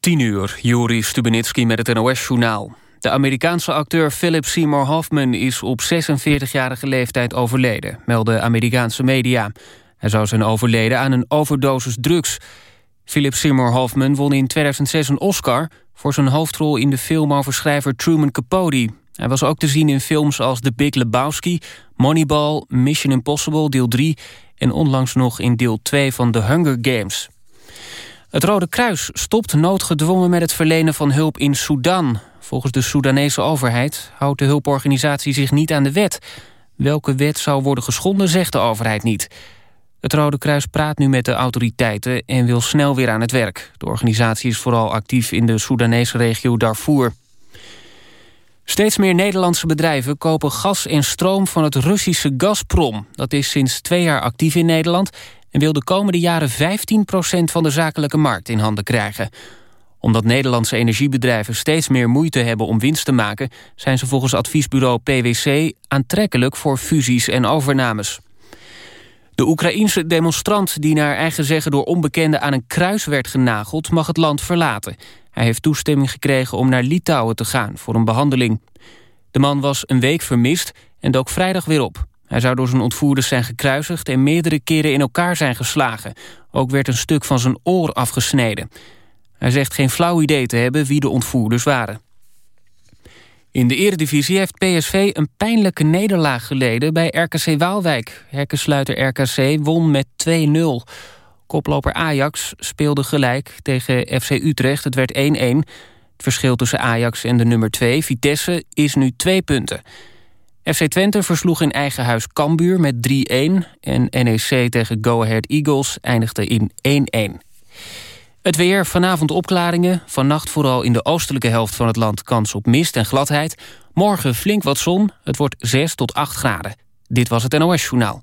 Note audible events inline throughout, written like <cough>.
10 uur, Juri Stubenitski met het NOS-journaal. De Amerikaanse acteur Philip Seymour Hoffman is op 46-jarige leeftijd overleden, melden Amerikaanse media. Hij zou zijn overleden aan een overdosis drugs. Philip Seymour Hoffman won in 2006 een Oscar... voor zijn hoofdrol in de film over schrijver Truman Capote. Hij was ook te zien in films als The Big Lebowski... Moneyball, Mission Impossible, deel 3... en onlangs nog in deel 2 van The Hunger Games. Het Rode Kruis stopt noodgedwongen met het verlenen van hulp in Sudan. Volgens de Soedanese overheid houdt de hulporganisatie zich niet aan de wet. Welke wet zou worden geschonden, zegt de overheid niet. Het Rode Kruis praat nu met de autoriteiten en wil snel weer aan het werk. De organisatie is vooral actief in de Soedanese regio Darfur. Steeds meer Nederlandse bedrijven kopen gas en stroom van het Russische Gazprom. Dat is sinds twee jaar actief in Nederland en wil de komende jaren 15% van de zakelijke markt in handen krijgen. Omdat Nederlandse energiebedrijven steeds meer moeite hebben om winst te maken... zijn ze volgens adviesbureau PwC aantrekkelijk voor fusies en overnames. De Oekraïense demonstrant die naar eigen zeggen door onbekenden aan een kruis werd genageld... mag het land verlaten. Hij heeft toestemming gekregen om naar Litouwen te gaan voor een behandeling. De man was een week vermist en dook vrijdag weer op. Hij zou door zijn ontvoerders zijn gekruisigd en meerdere keren in elkaar zijn geslagen. Ook werd een stuk van zijn oor afgesneden. Hij zegt geen flauw idee te hebben wie de ontvoerders waren. In de eredivisie heeft PSV een pijnlijke nederlaag geleden bij RKC Waalwijk. Hekkensluiter RKC won met 2-0. Koploper Ajax speelde gelijk tegen FC Utrecht. Het werd 1-1. Het verschil tussen Ajax en de nummer 2, Vitesse, is nu twee punten. FC Twente versloeg in eigen huis Cambuur met 3-1... en NEC tegen Go Ahead Eagles eindigde in 1-1. Het weer, vanavond opklaringen. Vannacht vooral in de oostelijke helft van het land kans op mist en gladheid. Morgen flink wat zon. Het wordt 6 tot 8 graden. Dit was het NOS Journaal.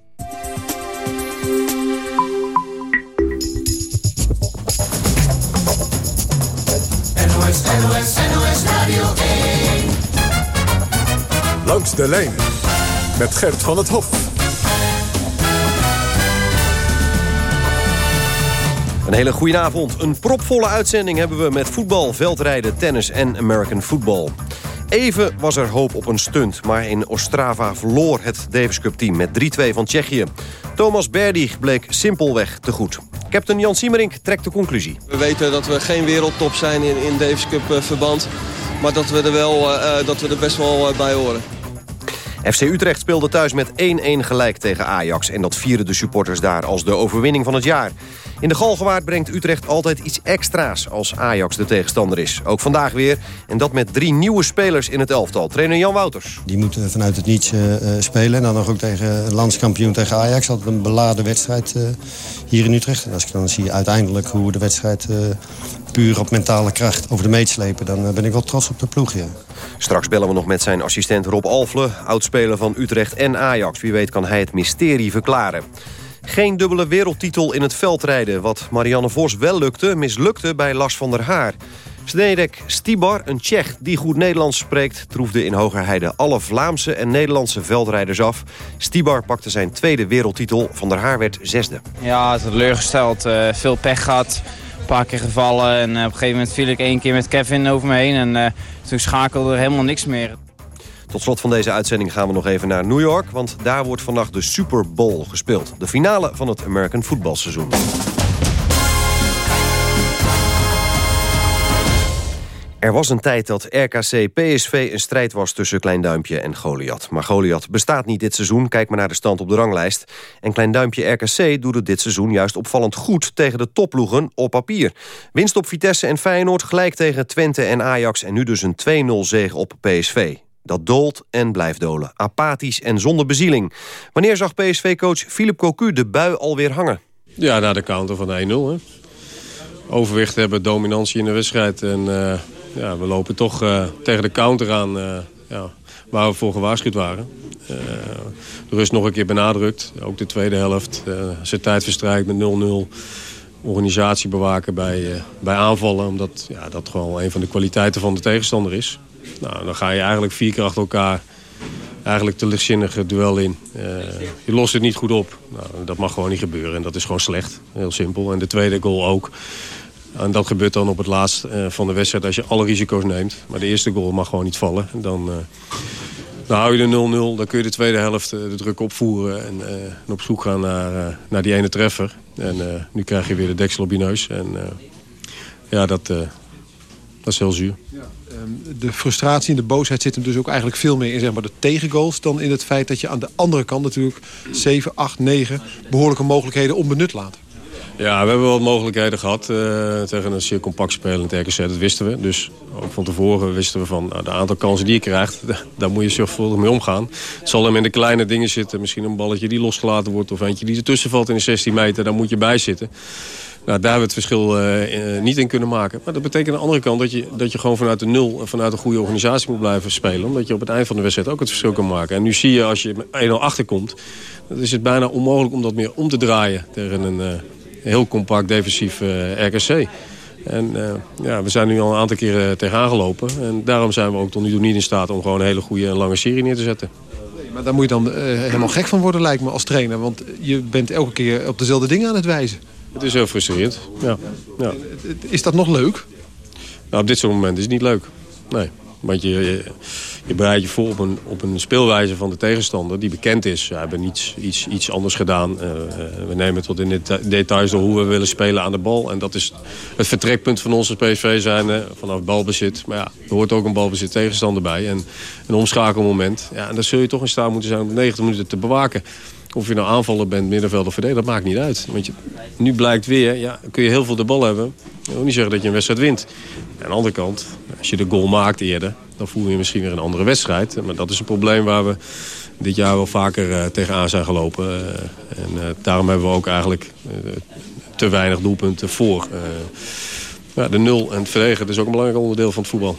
Radio 1. Langs de lijn met Gert van het Hof. Een hele goede avond. Een propvolle uitzending hebben we met voetbal, veldrijden, tennis en American football. Even was er hoop op een stunt, maar in Ostrava verloor het Davis Cup team met 3-2 van Tsjechië. Thomas Berdig bleek simpelweg te goed. Captain Jan Siemerink trekt de conclusie. We weten dat we geen wereldtop zijn in, in Davis Cup eh, verband. Maar dat we er, wel, eh, eh, dat we er best wel bij horen. FC Utrecht speelde thuis met 1-1 gelijk tegen Ajax... en dat vieren de supporters daar als de overwinning van het jaar. In de Galgenwaard brengt Utrecht altijd iets extra's als Ajax de tegenstander is. Ook vandaag weer. En dat met drie nieuwe spelers in het elftal. Trainer Jan Wouters. Die moeten vanuit het niets uh, spelen. En dan nog ook tegen landskampioen tegen Ajax. Altijd een beladen wedstrijd uh, hier in Utrecht. En als ik dan zie uiteindelijk hoe de wedstrijd puur op mentale kracht over de meet slepen... dan ben ik wel trots op de ploeg, ja. Straks bellen we nog met zijn assistent Rob Alfle... oudspeler van Utrecht en Ajax. Wie weet kan hij het mysterie verklaren. Geen dubbele wereldtitel in het veldrijden. Wat Marianne Vos wel lukte, mislukte bij Lars van der Haar. Snedek Stibar, een Tsjech die goed Nederlands spreekt... troefde in Hogerheide alle Vlaamse en Nederlandse veldrijders af. Stibar pakte zijn tweede wereldtitel. Van der Haar werd zesde. Ja, teleurgesteld. Uh, veel pech gehad. Paar keer gevallen. En uh, op een gegeven moment viel ik één keer met Kevin over me heen. En uh, toen schakelde er helemaal niks meer. Tot slot van deze uitzending gaan we nog even naar New York... want daar wordt vannacht de Super Bowl gespeeld. De finale van het American voetbalseizoen. Er was een tijd dat RKC-PSV een strijd was tussen Klein Duimpje en Goliath. Maar Goliath bestaat niet dit seizoen, kijk maar naar de stand op de ranglijst. En Klein Duimpje RKC doet het dit seizoen juist opvallend goed... tegen de topploegen op papier. Winst op Vitesse en Feyenoord, gelijk tegen Twente en Ajax... en nu dus een 2-0 zege op PSV. Dat doolt en blijft dolen. Apathisch en zonder bezieling. Wanneer zag PSV-coach Philip Cocu de bui alweer hangen? Ja, na de counter van 1-0. Overwicht hebben, dominantie in de wedstrijd. En uh, ja, we lopen toch uh, tegen de counter aan uh, ja, waar we voor gewaarschuwd waren. de rust nog een keer benadrukt. Ook de tweede helft. er tijd verstrijkt met 0-0 organisatie bewaken bij, bij aanvallen. Omdat ja, dat gewoon een van de kwaliteiten van de tegenstander is. Nou, dan ga je eigenlijk vier keer achter elkaar eigenlijk te lichtzinnige duel in. Je lost het niet goed op. Nou, dat mag gewoon niet gebeuren en dat is gewoon slecht. Heel simpel. En de tweede goal ook. En dat gebeurt dan op het laatst uh, van de wedstrijd als je alle risico's neemt. Maar de eerste goal mag gewoon niet vallen. Dan, uh, dan hou je de 0-0. Dan kun je de tweede helft de druk opvoeren. En, en op zoek gaan naar, naar die ene treffer. En nu krijg je weer de deksel op je neus. En ja, dat, dat is heel zuur. Ehm, de frustratie en de boosheid zit dus ook eigenlijk veel meer in zeg maar, de tegengoals... dan in het feit dat je aan de andere kant natuurlijk 7, 8, 9 behoorlijke mogelijkheden onbenut laat. Ja, we hebben wel mogelijkheden gehad uh, tegen een zeer compact spelend RKC. Dat wisten we. Dus ook van tevoren wisten we van nou, de aantal kansen die je krijgt... <laughs> daar moet je zorgvuldig mee omgaan. Het zal hem in de kleine dingen zitten. Misschien een balletje die losgelaten wordt... of eentje die ertussen valt in de 16 meter. Daar moet je bij zitten. Nou, daar hebben we het verschil uh, niet in kunnen maken. Maar dat betekent aan de andere kant dat je, dat je gewoon vanuit de nul... vanuit een goede organisatie moet blijven spelen. Omdat je op het eind van de wedstrijd ook het verschil kan maken. En nu zie je als je 1-0 achterkomt... dan is het bijna onmogelijk om dat meer om te draaien... tegen een heel compact defensief RKC. En ja, we zijn nu al een aantal keren tegenaan gelopen. En daarom zijn we ook tot nu toe niet in staat... om gewoon een hele goede en lange serie neer te zetten. Maar daar moet je dan helemaal gek van worden, lijkt me, als trainer. Want je bent elke keer op dezelfde dingen aan het wijzen. Het is heel frustrerend, ja. ja. Is dat nog leuk? Nou, op dit soort momenten is het niet leuk. Nee, want je, je, je bereidt je voor op een, op een speelwijze van de tegenstander die bekend is. We hebben iets, iets, iets anders gedaan. Uh, we nemen tot in de details door hoe we willen spelen aan de bal. En dat is het vertrekpunt van onze PSV zijn uh, vanaf balbezit. Maar ja, er hoort ook een balbezit tegenstander bij. En een omschakelmoment. Ja, en dan zul je toch in staat moeten zijn om 90 minuten te bewaken. Of je nou aanvaller bent, middenveld of verdediger, dat maakt niet uit. Want je, nu blijkt weer, ja, kun je heel veel de bal hebben. Dat wil niet zeggen dat je een wedstrijd wint. aan de andere kant, als je de goal maakt eerder... dan voel je misschien weer een andere wedstrijd. Maar dat is een probleem waar we dit jaar wel vaker uh, tegenaan zijn gelopen. Uh, en uh, daarom hebben we ook eigenlijk te weinig doelpunten voor. Ja, de nul en het verdedigen is ook een belangrijk onderdeel van het voetbal.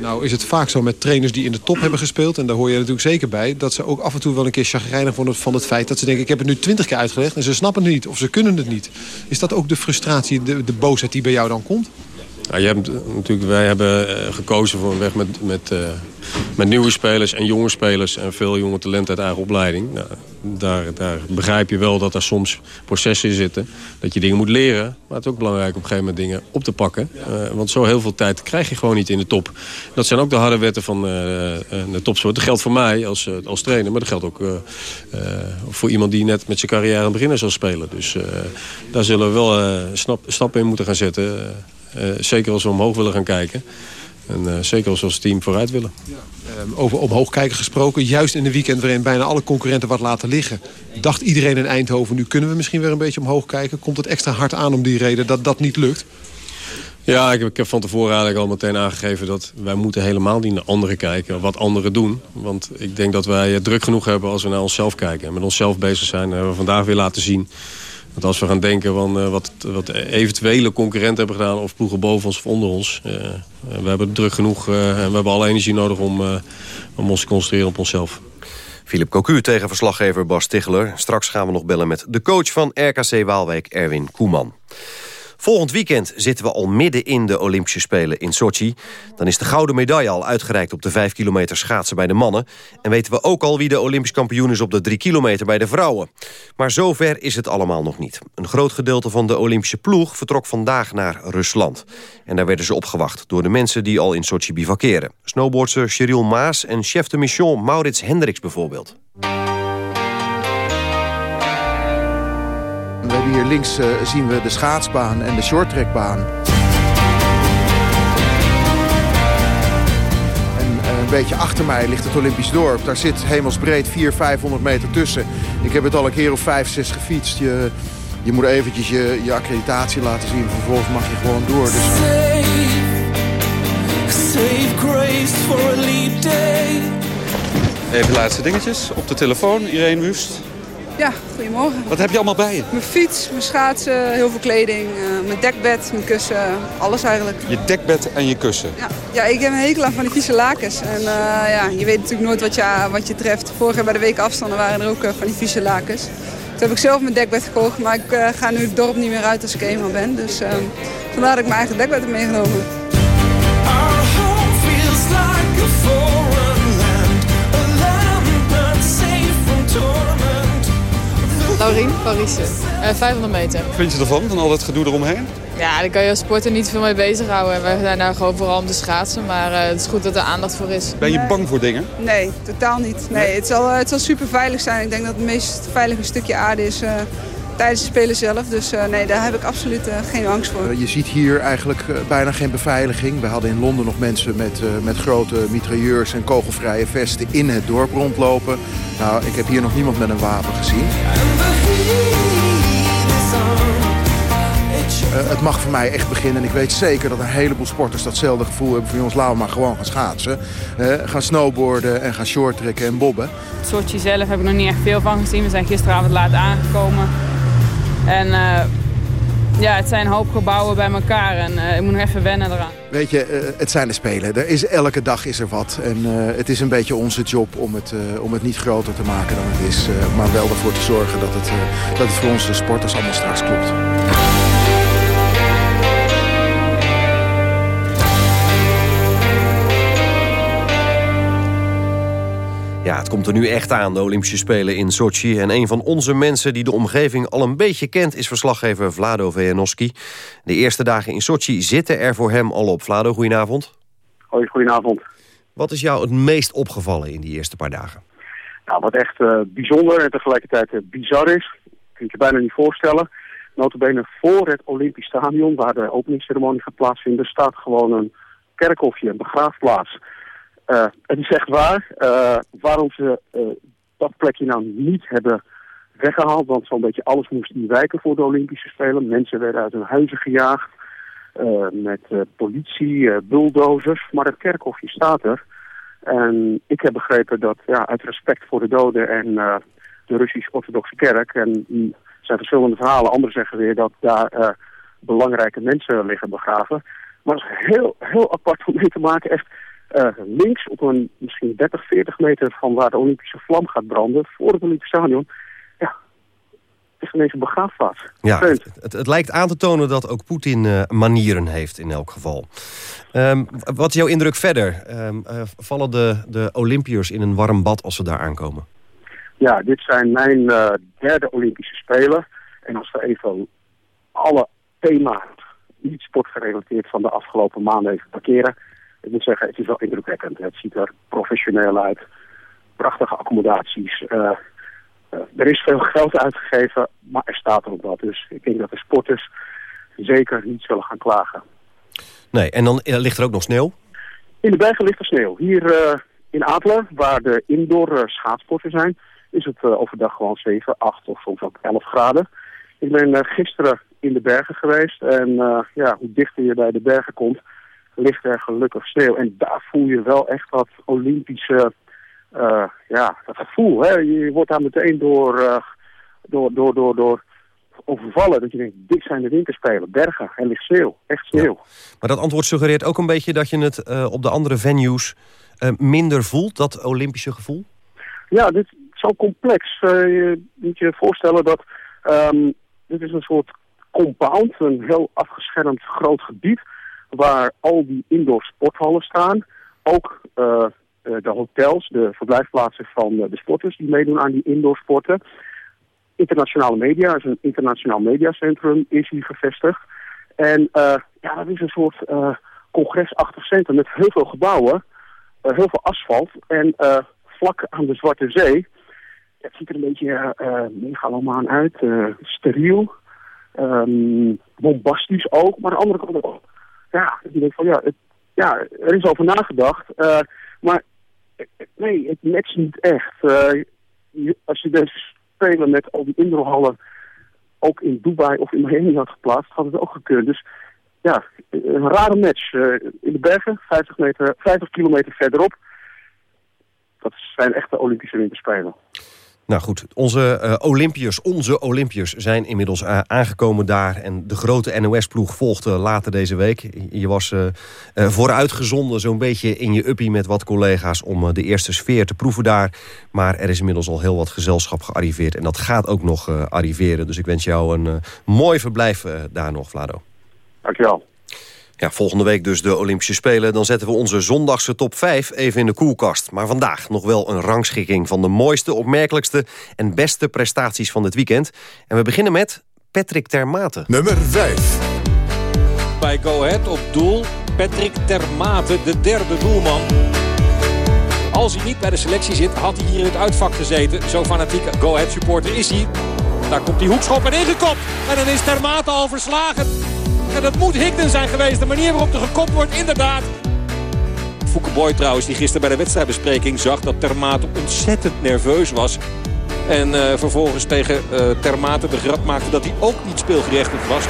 Nou is het vaak zo met trainers die in de top hebben gespeeld... en daar hoor je natuurlijk zeker bij... dat ze ook af en toe wel een keer chagrijnig worden van het feit... dat ze denken, ik heb het nu twintig keer uitgelegd... en ze snappen het niet of ze kunnen het niet. Is dat ook de frustratie, de, de boosheid die bij jou dan komt? Ja, je hebt, natuurlijk, wij hebben eh, gekozen voor een weg met, met, uh, met nieuwe spelers en jonge spelers... en veel jonge talenten uit eigen opleiding. Nou, daar, daar begrijp je wel dat er soms processen in zitten. Dat je dingen moet leren. Maar het is ook belangrijk op een gegeven moment dingen op te pakken. Uh, want zo heel veel tijd krijg je gewoon niet in de top. Dat zijn ook de harde wetten van uh, de topsport. Dat geldt voor mij als, als trainer. Maar dat geldt ook voor iemand die net met zijn carrière aan het beginnen zal spelen. Dus daar zullen we wel stappen in moeten gaan zetten... Eh, zeker als we omhoog willen gaan kijken. En uh, zeker als we als team vooruit willen. Ja. Um, over omhoog kijken gesproken. Juist in een weekend waarin bijna alle concurrenten wat laten liggen. Dacht iedereen in Eindhoven, nu kunnen we misschien weer een beetje omhoog kijken. Komt het extra hard aan om die reden dat dat niet lukt? Ja, ik heb, ik heb, van tevoren eigenlijk al meteen aangegeven dat wij moeten helemaal niet naar anderen kijken. Wat anderen doen. Want ik denk dat wij druk genoeg hebben als we naar onszelf kijken. En met onszelf bezig zijn. hebben we vandaag weer laten zien want als we gaan denken van uh, wat, wat eventuele concurrenten hebben gedaan... of ploegen boven ons of onder ons... Uh, we hebben druk genoeg en we hebben alle energie nodig om, om ons te concentreren op onszelf. Philip Cocu tegen verslaggever Bas Ticheler. Straks gaan we nog bellen met de coach van RKC Waalwijk, Erwin Koeman. Volgend weekend zitten we al midden in de Olympische Spelen in Sochi. Dan is de gouden medaille al uitgereikt op de 5 kilometer schaatsen bij de mannen. En weten we ook al wie de Olympisch kampioen is op de 3 kilometer bij de vrouwen. Maar zover is het allemaal nog niet. Een groot gedeelte van de Olympische ploeg vertrok vandaag naar Rusland. En daar werden ze opgewacht door de mensen die al in Sochi bivakeren. Snowboardster Cheryl Maas en chef de mission Maurits Hendricks bijvoorbeeld. We hebben hier links uh, zien we de schaatsbaan en de shorttrackbaan. En uh, een beetje achter mij ligt het Olympisch dorp. Daar zit hemelsbreed 400, 500 meter tussen. Ik heb het al een keer of 5, 6 gefietst. Je, je moet eventjes je, je accreditatie laten zien. Vervolgens mag je gewoon door. Dus... Save grace for a leap day. Even laatste dingetjes op de telefoon. Irene Wust. Ja, goedemorgen. Wat heb je allemaal bij je? Mijn fiets, mijn schaatsen, heel veel kleding, uh, mijn dekbed, mijn kussen, alles eigenlijk. Je dekbed en je kussen? Ja, ja ik heb een hekel aan van die vieze lakens. En uh, ja, je weet natuurlijk nooit wat je, wat je treft. Vorig jaar bij de week afstanden waren er ook uh, van die vieze lakens. Toen heb ik zelf mijn dekbed gekocht, maar ik ga nu het dorp niet meer uit als ik eenmaal ben. Dus vandaar dat ik mijn eigen dekbed heb meegenomen. Laurien, Paris. Uh, 500 meter. Wat vind je ervan, van al dat gedoe eromheen? Ja, daar kan je als sporter niet veel mee bezighouden. Wij zijn daar gewoon vooral om te schaatsen, maar uh, het is goed dat er aandacht voor is. Ben je bang voor dingen? Nee, totaal niet. Nee, Het, zal, het zal super veilig zijn. Ik denk dat het meest veilige stukje aarde is uh, tijdens de Spelen zelf. Dus uh, nee, daar heb ik absoluut geen angst voor. je ziet hier eigenlijk bijna geen beveiliging. We hadden in Londen nog mensen met, met grote mitrailleurs en kogelvrije vesten in het dorp rondlopen. Nou, ik heb hier nog niemand met een wapen gezien. Uh, het mag voor mij echt beginnen. En ik weet zeker dat een heleboel sporters datzelfde gevoel hebben van... jongens, laten we maar gewoon gaan schaatsen. Uh, gaan snowboarden en gaan shorttrekken en bobben. Sochi zelf heb ik nog niet echt veel van gezien. We zijn gisteravond laat aangekomen. En uh, ja, het zijn een hoop gebouwen bij elkaar. En ik moet nog even wennen eraan. Weet je, het zijn de Spelen. Er is, elke dag is er wat. En het is een beetje onze job om het, om het niet groter te maken dan het is. maar wel ervoor te zorgen dat het, dat het voor onze sporters allemaal straks klopt. Ja, het komt er nu echt aan, de Olympische Spelen in Sochi. En een van onze mensen die de omgeving al een beetje kent... is verslaggever Vlado Vejanoski. De eerste dagen in Sochi zitten er voor hem al op. Vlado, goedenavond. Hoi, goedenavond. Wat is jou het meest opgevallen in die eerste paar dagen? Nou, wat echt uh, bijzonder en tegelijkertijd uh, bizar is... kun je je bijna niet voorstellen... Notabene voor het Olympisch Stadion, waar de openingsceremonie gaat plaatsvinden... staat gewoon een kerkhofje, een begraafplaats... Het is echt waar. Uh, waarom ze uh, dat plekje nou niet hebben weggehaald. Want zo'n beetje alles moest wijken voor de Olympische Spelen. Mensen werden uit hun huizen gejaagd. met politie, bulldozers. Maar het kerkhofje staat er. En ik heb begrepen dat ja, uit respect voor de doden en de Russisch-Orthodoxe Kerk... en er zijn verschillende verhalen. Anderen zeggen weer dat daar belangrijke mensen liggen begraven. Maar het is heel, heel apart om mee te maken. Echt uh, links op een misschien 30, 40 meter van waar de Olympische vlam gaat branden, voor het Olympisch Stadion, ja, het is ineens een begraafplaats. Ja, het, het, lijkt aan te tonen dat ook Poetin uh, manieren heeft in elk geval. Um, wat is jouw indruk verder? Um, uh, vallen de, de Olympiërs in een warm bad als ze daar aankomen? Ja, dit zijn mijn derde Olympische Spelen. En als we even alle thema's, niet sportgerelateerd van de afgelopen maanden even parkeren ik moet zeggen, het is wel indrukwekkend. Het ziet er professioneel uit. Prachtige accommodaties. Uh, uh, er is veel geld uitgegeven, maar er staat er ook wat. Dus ik denk dat de sporters zeker niet zullen gaan klagen. Nee, en dan ligt er ook nog sneeuw? In de bergen ligt er sneeuw. Hier in Adler, waar de indoor schaatsporten zijn, is het overdag gewoon 7, 8 of soms ook 11 graden. Ik ben gisteren in de bergen geweest en ja, hoe dichter je bij de bergen komt, ligt er gelukkig sneeuw. En daar voel je wel echt dat Olympische, uh, ja, dat gevoel. Hè? Je wordt daar meteen door, uh, door, door, door, door overvallen. Dat je denkt, dit zijn de winterspelen. Bergen, er ligt sneeuw. Echt sneeuw. Maar dat antwoord suggereert ook een beetje dat je het uh, op de andere venues minder voelt, dat Olympische gevoel? Ja, dit is zo complex. je moet je voorstellen dat um, dit is een soort compound, een heel afgeschermd groot gebied... waar al die indoor sporthallen staan. Ook uh, de hotels, de verblijfplaatsen van de sporters die meedoen aan die indoor sporten. Internationale media, is een internationaal mediacentrum, is hier gevestigd. En uh, ja, dat is een soort uh, congresachtig centrum met heel veel gebouwen, uh, heel veel asfalt en vlak aan de Zwarte Zee. Het ziet er een beetje megalomaan uit, steriel, um, bombastisch ook, maar aan de andere kant ook. Ja, je denkt van ja, ja, er is over nagedacht, maar nee, het matcht niet echt. Je, als je dus spelen met al die indoorhallen ook in Dubai of in Miami had geplaatst, had het ook gekund. Dus ja, een rare match. Uh, in de bergen, 50, meter, 50 kilometer verderop. Dat zijn echte Olympische Winterspelen. Nou goed, onze uh, Olympiërs, onze Olympiërs zijn inmiddels uh, aangekomen daar. En de grote NOS-ploeg volgde later deze week. Je was uh, vooruitgezonden zo'n beetje in je uppie met wat collega's... om de eerste sfeer te proeven daar. Maar er is inmiddels al heel wat gezelschap gearriveerd. En dat gaat ook nog arriveren. Dus ik wens jou een mooi verblijf daar nog, Vlado. Dankjewel. Ja, volgende week dus de Olympische Spelen. Dan zetten we onze zondagse top 5 even in de koelkast. Maar vandaag nog wel een rangschikking van de mooiste, opmerkelijkste... en beste prestaties van dit weekend. En we beginnen met Patrick Termate. Nummer 5. Bij Go Ahead op doel Patrick Termate, de derde doelman. Als hij niet bij de selectie zit, had hij hier in het uitvak gezeten. Zo fanatiek Go Ahead supporter is hij. Daar komt die hoekschop en ingekopt. En dan is Termate al verslagen. En dat moet Higden zijn geweest. De manier waarop er gekopt wordt, inderdaad. Fouke Boy trouwens, die gisteren bij de wedstrijdbespreking zag dat Termate ontzettend nerveus was. En uh, vervolgens tegen uh, Termate de grap maakte dat hij ook niet speelgerechtigd was.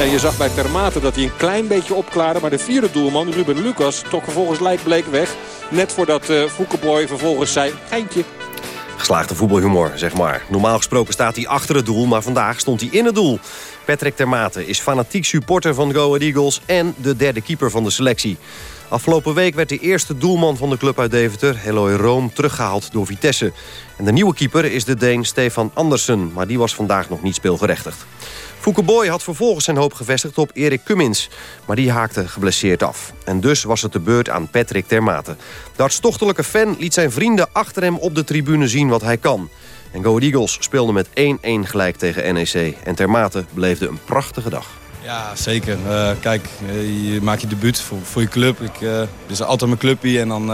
En je zag bij Termate dat hij een klein beetje opklaarde. Maar de vierde doelman, Ruben Lucas, trok vervolgens lijkbleek weg. Net voordat uh, vervolgens zei, geintje. Geslaagde voetbalhumor, zeg maar. Normaal gesproken staat hij achter het doel, maar vandaag stond hij in het doel. Patrick Termate is fanatiek supporter van Go Ahead Eagles... en de derde keeper van de selectie. Afgelopen week werd de eerste doelman van de club uit Deventer... Eloy Room, teruggehaald door Vitesse. En de nieuwe keeper is de Deen Stefan Andersen... maar die was vandaag nog niet speelgerechtigd. Fouke Boy had vervolgens zijn hoop gevestigd op Erik Cummins... maar die haakte geblesseerd af. En dus was het de beurt aan Patrick Termate. De hartstochtelijke fan liet zijn vrienden achter hem op de tribune zien wat hij kan... En Go Eagles speelde met 1-1 gelijk tegen NEC. En Termate beleefde een prachtige dag. Ja, zeker. Uh, kijk, uh, je maakt je debuut voor, voor je club. Ik, uh, dit is altijd mijn clubje. En dan,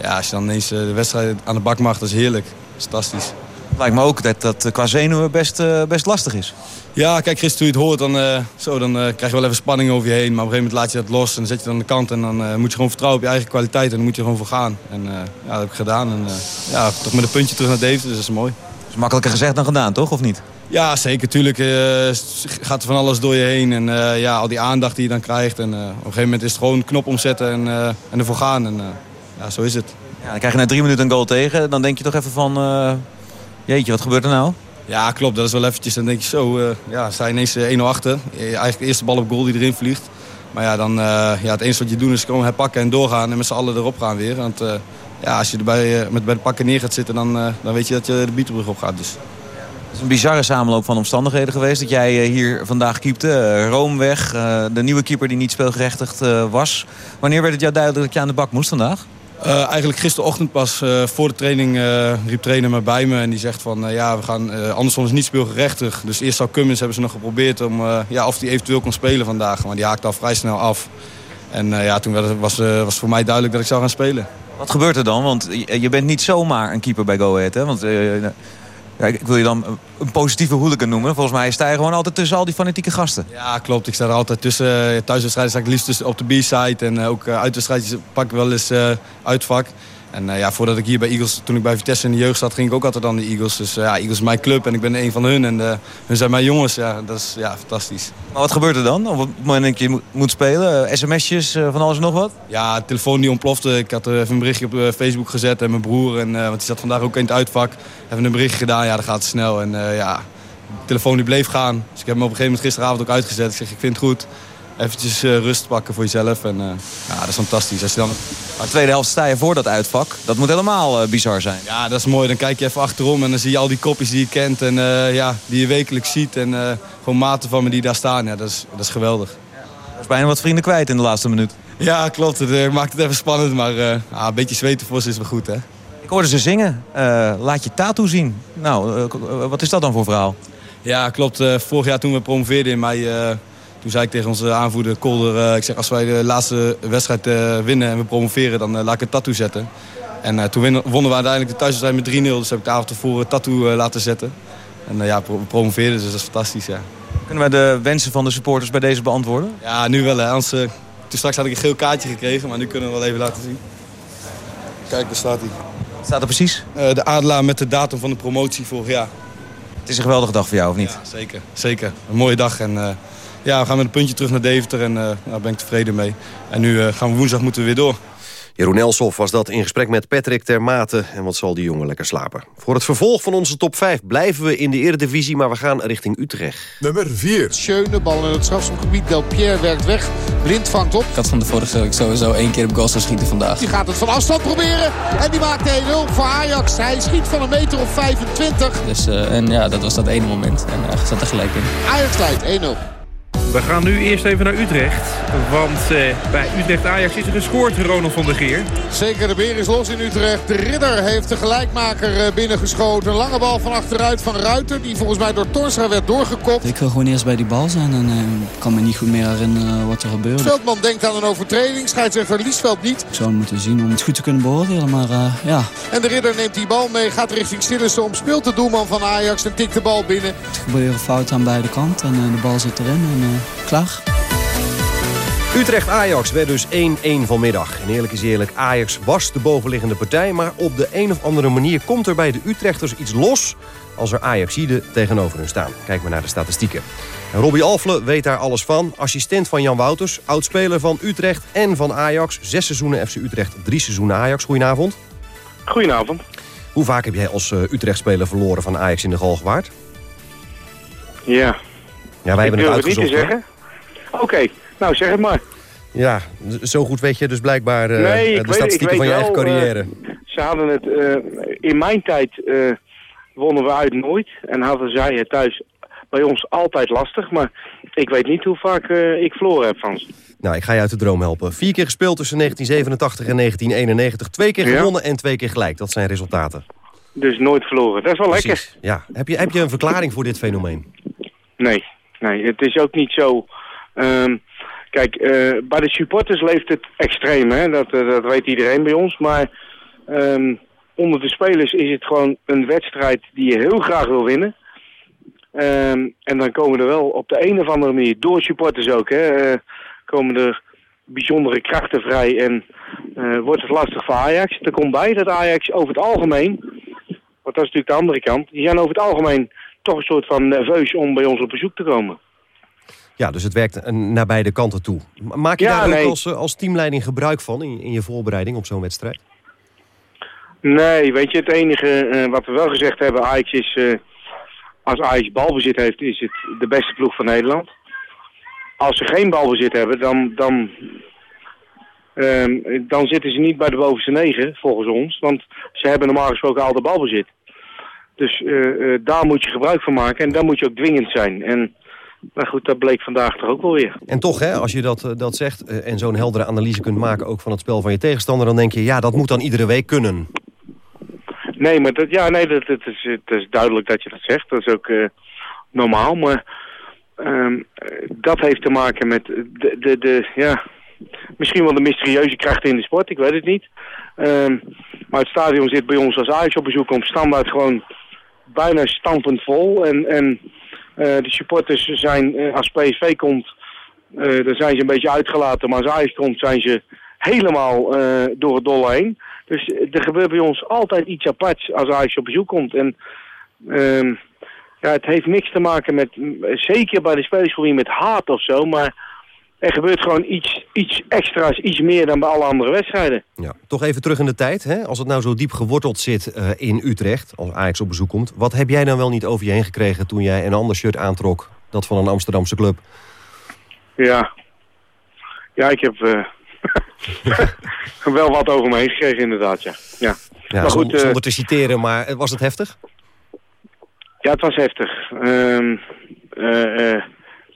ja, als je dan ineens de wedstrijd aan de bak mag, dat is heerlijk. Dat is fantastisch. Lijkt me ook dat dat qua zenuwen best, best lastig is. Ja, kijk, gisteren toen je het hoort, dan, zo, dan krijg je wel even spanning over je heen. Maar op een gegeven moment laat je dat los en dan zet je het aan de kant. En dan moet je gewoon vertrouwen op je eigen kwaliteit. En dan moet je gewoon voor gaan. En ja, dat heb ik gedaan. En ja, toch met een puntje terug naar Deventer, dus dat is mooi makkelijker gezegd dan gedaan, toch? Of niet? Ja, zeker. Tuurlijk uh, gaat er van alles door je heen. En uh, ja, al die aandacht die je dan krijgt. En uh, op een gegeven moment is het gewoon knop omzetten en, en ervoor gaan. En ja, zo is het. Ja, dan krijg je na drie minuten een goal tegen. Dan denk je toch even van, jeetje, wat gebeurt er nou? Ja, klopt. Dat is wel eventjes. Dan denk je zo, ja, sta je ineens 1-0 achter. Eigenlijk de eerste bal op goal die erin vliegt. Maar ja, dan, ja, het enige wat je doet is gewoon herpakken en doorgaan. En met z'n allen erop gaan weer. Want ja, als je erbij uh, met bij de pakken neer gaat zitten, dan, uh, dan weet je dat je de Bieterbrug op gaat. Dus. Het is een bizarre samenloop van omstandigheden geweest dat jij uh, hier vandaag keepte. Rome weg, de nieuwe keeper die niet speelgerechtigd was. Wanneer werd het jou duidelijk dat je aan de bak moest vandaag? eigenlijk gisterochtend pas voor de training riep trainer me bij me. En die zegt van ja, we gaan, Anderson is niet speelgerechtig. Dus eerst zou Cummins hebben ze nog geprobeerd om, ja, of hij eventueel kon spelen vandaag. Maar die haakte al vrij snel af. En ja, toen was, was voor mij duidelijk dat ik zou gaan spelen. Wat gebeurt er dan? Want je bent niet zomaar een keeper bij Go Ahead. Hè? Want uh, ja, ik wil je dan een positieve hooligan noemen. Volgens mij sta je gewoon altijd tussen al die fanatieke gasten. Ja, klopt. Ik sta er altijd tussen. Thuiswedstrijden sta ik liefst op de B-side. En ook uitwedstrijdjes pak ik wel eens uitvak. En uh, ja, voordat ik hier bij Eagles, toen ik bij Vitesse in de jeugd zat, ging ik ook altijd aan de Eagles. Dus uh, ja, Eagles is mijn club en ik ben een van hun. En uh, hun zijn mijn jongens. Ja, dat is ja, fantastisch. Maar wat gebeurt er dan op het moment dat je moet spelen? sms'jes, van alles en nog wat? Ja, de telefoon die ontplofte. Ik had even een berichtje op Facebook gezet en mijn broer. En, want die zat vandaag ook in het uitvak. Hebben een berichtje gedaan. Ja, dat gaat snel. En ja, de telefoon die bleef gaan. Dus ik heb hem op een gegeven moment gisteravond ook uitgezet. Ik zeg, ik vind het goed. Eventjes eh, rust pakken voor jezelf. En eh, ja, dat is fantastisch. Als je dan... Maar de tweede helft sta je voor dat uitvak. Dat moet helemaal eh, bizar zijn. Ja, dat is mooi. Dan kijk je even achterom en dan zie je al die kopjes die je kent. En eh, ja, die je wekelijks ziet. En eh, gewoon maten van me die daar staan. Ja, dat is, dat is geweldig. Dat is bijna wat vrienden kwijt in de laatste minuut. Ja, klopt. Het maakt het even spannend. Maar eh, ah, een beetje zweten voor ze is wel goed, hè? Ik hoorde ze zingen. Eh, laat je tattoo zien. Nou, wat is dat dan voor verhaal? Ja, klopt. Vorig jaar toen we promoveerden in mei... toen zei ik tegen onze aanvoerder Kolder... eh, ik zeg, als wij de laatste wedstrijd eh, winnen en we promoveren... dan eh, laat ik een tattoo zetten. En eh, toen wonnen we uiteindelijk de thuiswedstrijd met 3-0. Dus heb ik de avond ervoor een tattoo laten zetten. En eh, ja, we promoveerden, dus dat is fantastisch, ja. Kunnen wij de wensen van de supporters bij deze beantwoorden? Ja, nu wel, hè. Anders, eh, toen straks had ik een geel kaartje gekregen, maar nu kunnen we wel even laten zien. Kijk, daar staat hij. Staat er precies? Eh, de adelaar met de datum van de promotie vorig jaar. Het is een geweldige dag voor jou, of niet? Ja, zeker. Zeker. Een mooie dag. En eh, ja, we gaan met een puntje terug naar Deventer en eh, daar ben ik tevreden mee. En nu eh, gaan we woensdag moeten we weer door. Jeroen Elsof was dat in gesprek met Patrick Termate. En wat zal die jongen lekker slapen. Voor het vervolg van onze top 5 blijven we in de eredivisie... maar we gaan richting Utrecht. Nummer 4. Schöne bal in het strafschopgebied. Del Pierre werkt weg. Blind vangt op. Ik had van tevoren gezegd dat ik sowieso één keer op goal zou schieten vandaag. Die gaat het van afstand proberen. En die maakt 1-0 voor Ajax. Hij schiet van een meter of 25. Dus, eh, en ja, dat was dat ene moment. En hij zat er gelijk in. Ajax leidt 1-0. We gaan nu eerst even naar Utrecht. Want eh, bij Utrecht-Ajax is er gescoord, Ronald van der Geer. Zeker, de beer is los in Utrecht. De ridder heeft de gelijkmaker eh, binnengeschoten. Een lange bal van achteruit van Ruiter. Die volgens mij door Torstra werd doorgekopt. Ik wil gewoon eerst bij die bal zijn en eh, kan me niet goed meer herinneren wat er gebeurde. Veldman denkt aan een overtreding. Scheidsrechter Liesveld niet. Ik zou het moeten zien om het goed te kunnen beoordelen, maar eh, ja. En de ridder neemt die bal mee. Gaat richting Sillissen. Omspeelt de doelman van Ajax. En tikt de bal binnen. Het gebeuren fouten aan beide kanten en eh, de bal zit erin en klaar. Utrecht-Ajax werd dus 1-1 vanmiddag. En eerlijk is eerlijk, Ajax was de bovenliggende partij... maar op de een of andere manier komt er bij de Utrechters iets los... als er Ajaxiden tegenover hun staan. Kijk maar naar de statistieken. En Robbie Alfle weet daar alles van. Assistent van Jan Wouters, oudspeler van Utrecht en van Ajax. Zes seizoenen FC Utrecht, drie seizoenen Ajax. Goedenavond. Goedenavond. Hoe vaak heb jij als eh, Utrecht-speler verloren van Ajax in de Galgenwaard? Ja. Ja, wij hebben ik het durf het niet uitgezocht. te zeggen. Oké, nou zeg het maar. Ja, zo goed weet je dus blijkbaar eh, nee, de weet, statistieken van je wel, eigen carrière. eh, ze hadden het, eh, in mijn tijd eh, wonnen we uit nooit. En hadden zij het thuis bij ons altijd lastig. Maar ik weet niet hoe vaak eh, ik verloren heb van ze. Nou, ik ga je uit de droom helpen. Vier keer gespeeld tussen 1987 en 1991. Twee keer Ja. gewonnen en twee keer gelijk. Dat zijn resultaten. Dus nooit verloren. Dat is wel lekker. Ja. Heb, je, heb je een verklaring voor dit fenomeen? Nee, nee, het is ook niet zo... ehm, kijk, eh, bij de supporters leeft het extreem, hè? Dat, eh, dat weet iedereen bij ons. Maar ehm, onder de spelers is het gewoon een wedstrijd die je heel graag wil winnen. Ehm, en dan komen er wel op de een of andere manier, door supporters ook, hè, eh, komen er bijzondere krachten vrij en wordt het lastig voor Ajax. Er komt bij dat Ajax over het algemeen, want dat is natuurlijk de andere kant, die zijn over het algemeen toch een soort van nerveus om bij ons op bezoek te komen. Ja, dus het werkt eh, naar beide kanten toe. Ma- Maak je Ja, daar nee. ook als, eh, als teamleiding gebruik van in, in je voorbereiding op zo'n wedstrijd? Nee, weet je, het enige eh, wat we wel gezegd hebben, Ajax is, als Ajax balbezit heeft, is het de beste ploeg van Nederland. Als ze geen balbezit hebben, dan, dan, ehm, dan zitten ze niet bij de bovenste negen, volgens ons. Want ze hebben normaal gesproken al de balbezit. Dus eh, eh, daar moet je gebruik van maken en daar moet je ook dwingend zijn. En nou goed, dat bleek vandaag toch ook wel weer. En toch, hè, als je dat, eh, dat zegt en zo'n heldere analyse kunt maken... ook van het spel van je tegenstander... dan denk je, ja, dat moet dan iedere week kunnen. Nee, maar dat, ja, nee, dat, dat is, het is duidelijk dat je dat zegt. Dat is ook normaal. Maar ehm, eh, dat heeft te maken met de, de, de, ja, misschien wel de mysterieuze krachten in de sport. Ik weet het niet. Ehm, maar het stadion zit bij ons als Ajax op bezoek komt standaard gewoon bijna stampend vol. En, en eh, de supporters zijn, eh, als PSV komt, eh, dan zijn ze een beetje uitgelaten. Maar als Ajax komt, zijn ze helemaal door het dolle heen. Dus er gebeurt bij ons altijd iets aparts als Ajax op bezoek komt. En ehm, ja, het heeft niks te maken met, zeker bij de spelersgroep, met haat of zo. Maar er gebeurt gewoon iets, iets extra's, iets meer dan bij alle andere wedstrijden. Ja. Toch even terug in de tijd. Hè? Als het nou zo diep geworteld zit eh, in Utrecht... als Ajax op bezoek komt... wat heb jij dan wel niet over je heen gekregen... toen jij een ander shirt aantrok... dat van een Amsterdamse club? Ja, Ja, ik heb uh, <laughs> wel wat over me heen gekregen inderdaad, ja. ja. ja maar goed, zonder te citeren, maar was het heftig? Ja, het was heftig. Uh,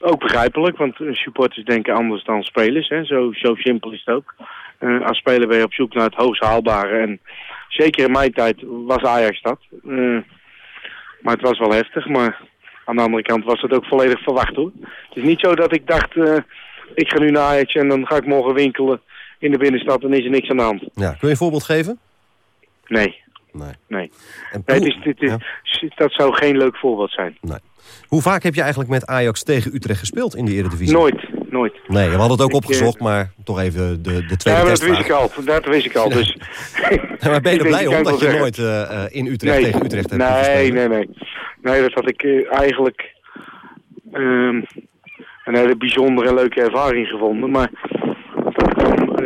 ook begrijpelijk, want supporters denken anders dan spelers. Hè? Zo, zo simpel is het ook. Uh, als speler ben je op zoek naar het hoogst haalbare. En zeker in mijn tijd was Ajax dat. Uh, maar het was wel heftig. Maar aan de andere kant was het ook volledig verwacht hoor. Het is niet zo dat ik dacht, uh, ik ga nu naar Ajax en dan ga ik morgen winkelen in de binnenstad en is er niks aan de hand. Ja, kun je een voorbeeld geven? Nee. Nee. nee. nee het is, het is, ja. Dat zou geen leuk voorbeeld zijn. Nee. Hoe vaak heb je eigenlijk met Ajax tegen Utrecht gespeeld in de Eredivisie? Nooit, nooit. Nee, we hadden het ook opgezocht, ik, maar toch even de, de tweede ja, dat wist ik al, dat wist ik al. Dus. <laughs> maar ben je er blij om dat je nooit uh, in Utrecht nee, tegen Utrecht hebt nee, gespeeld? Nee, nee, nee. dat had ik uh, eigenlijk um, een hele bijzondere en leuke ervaring gevonden. Maar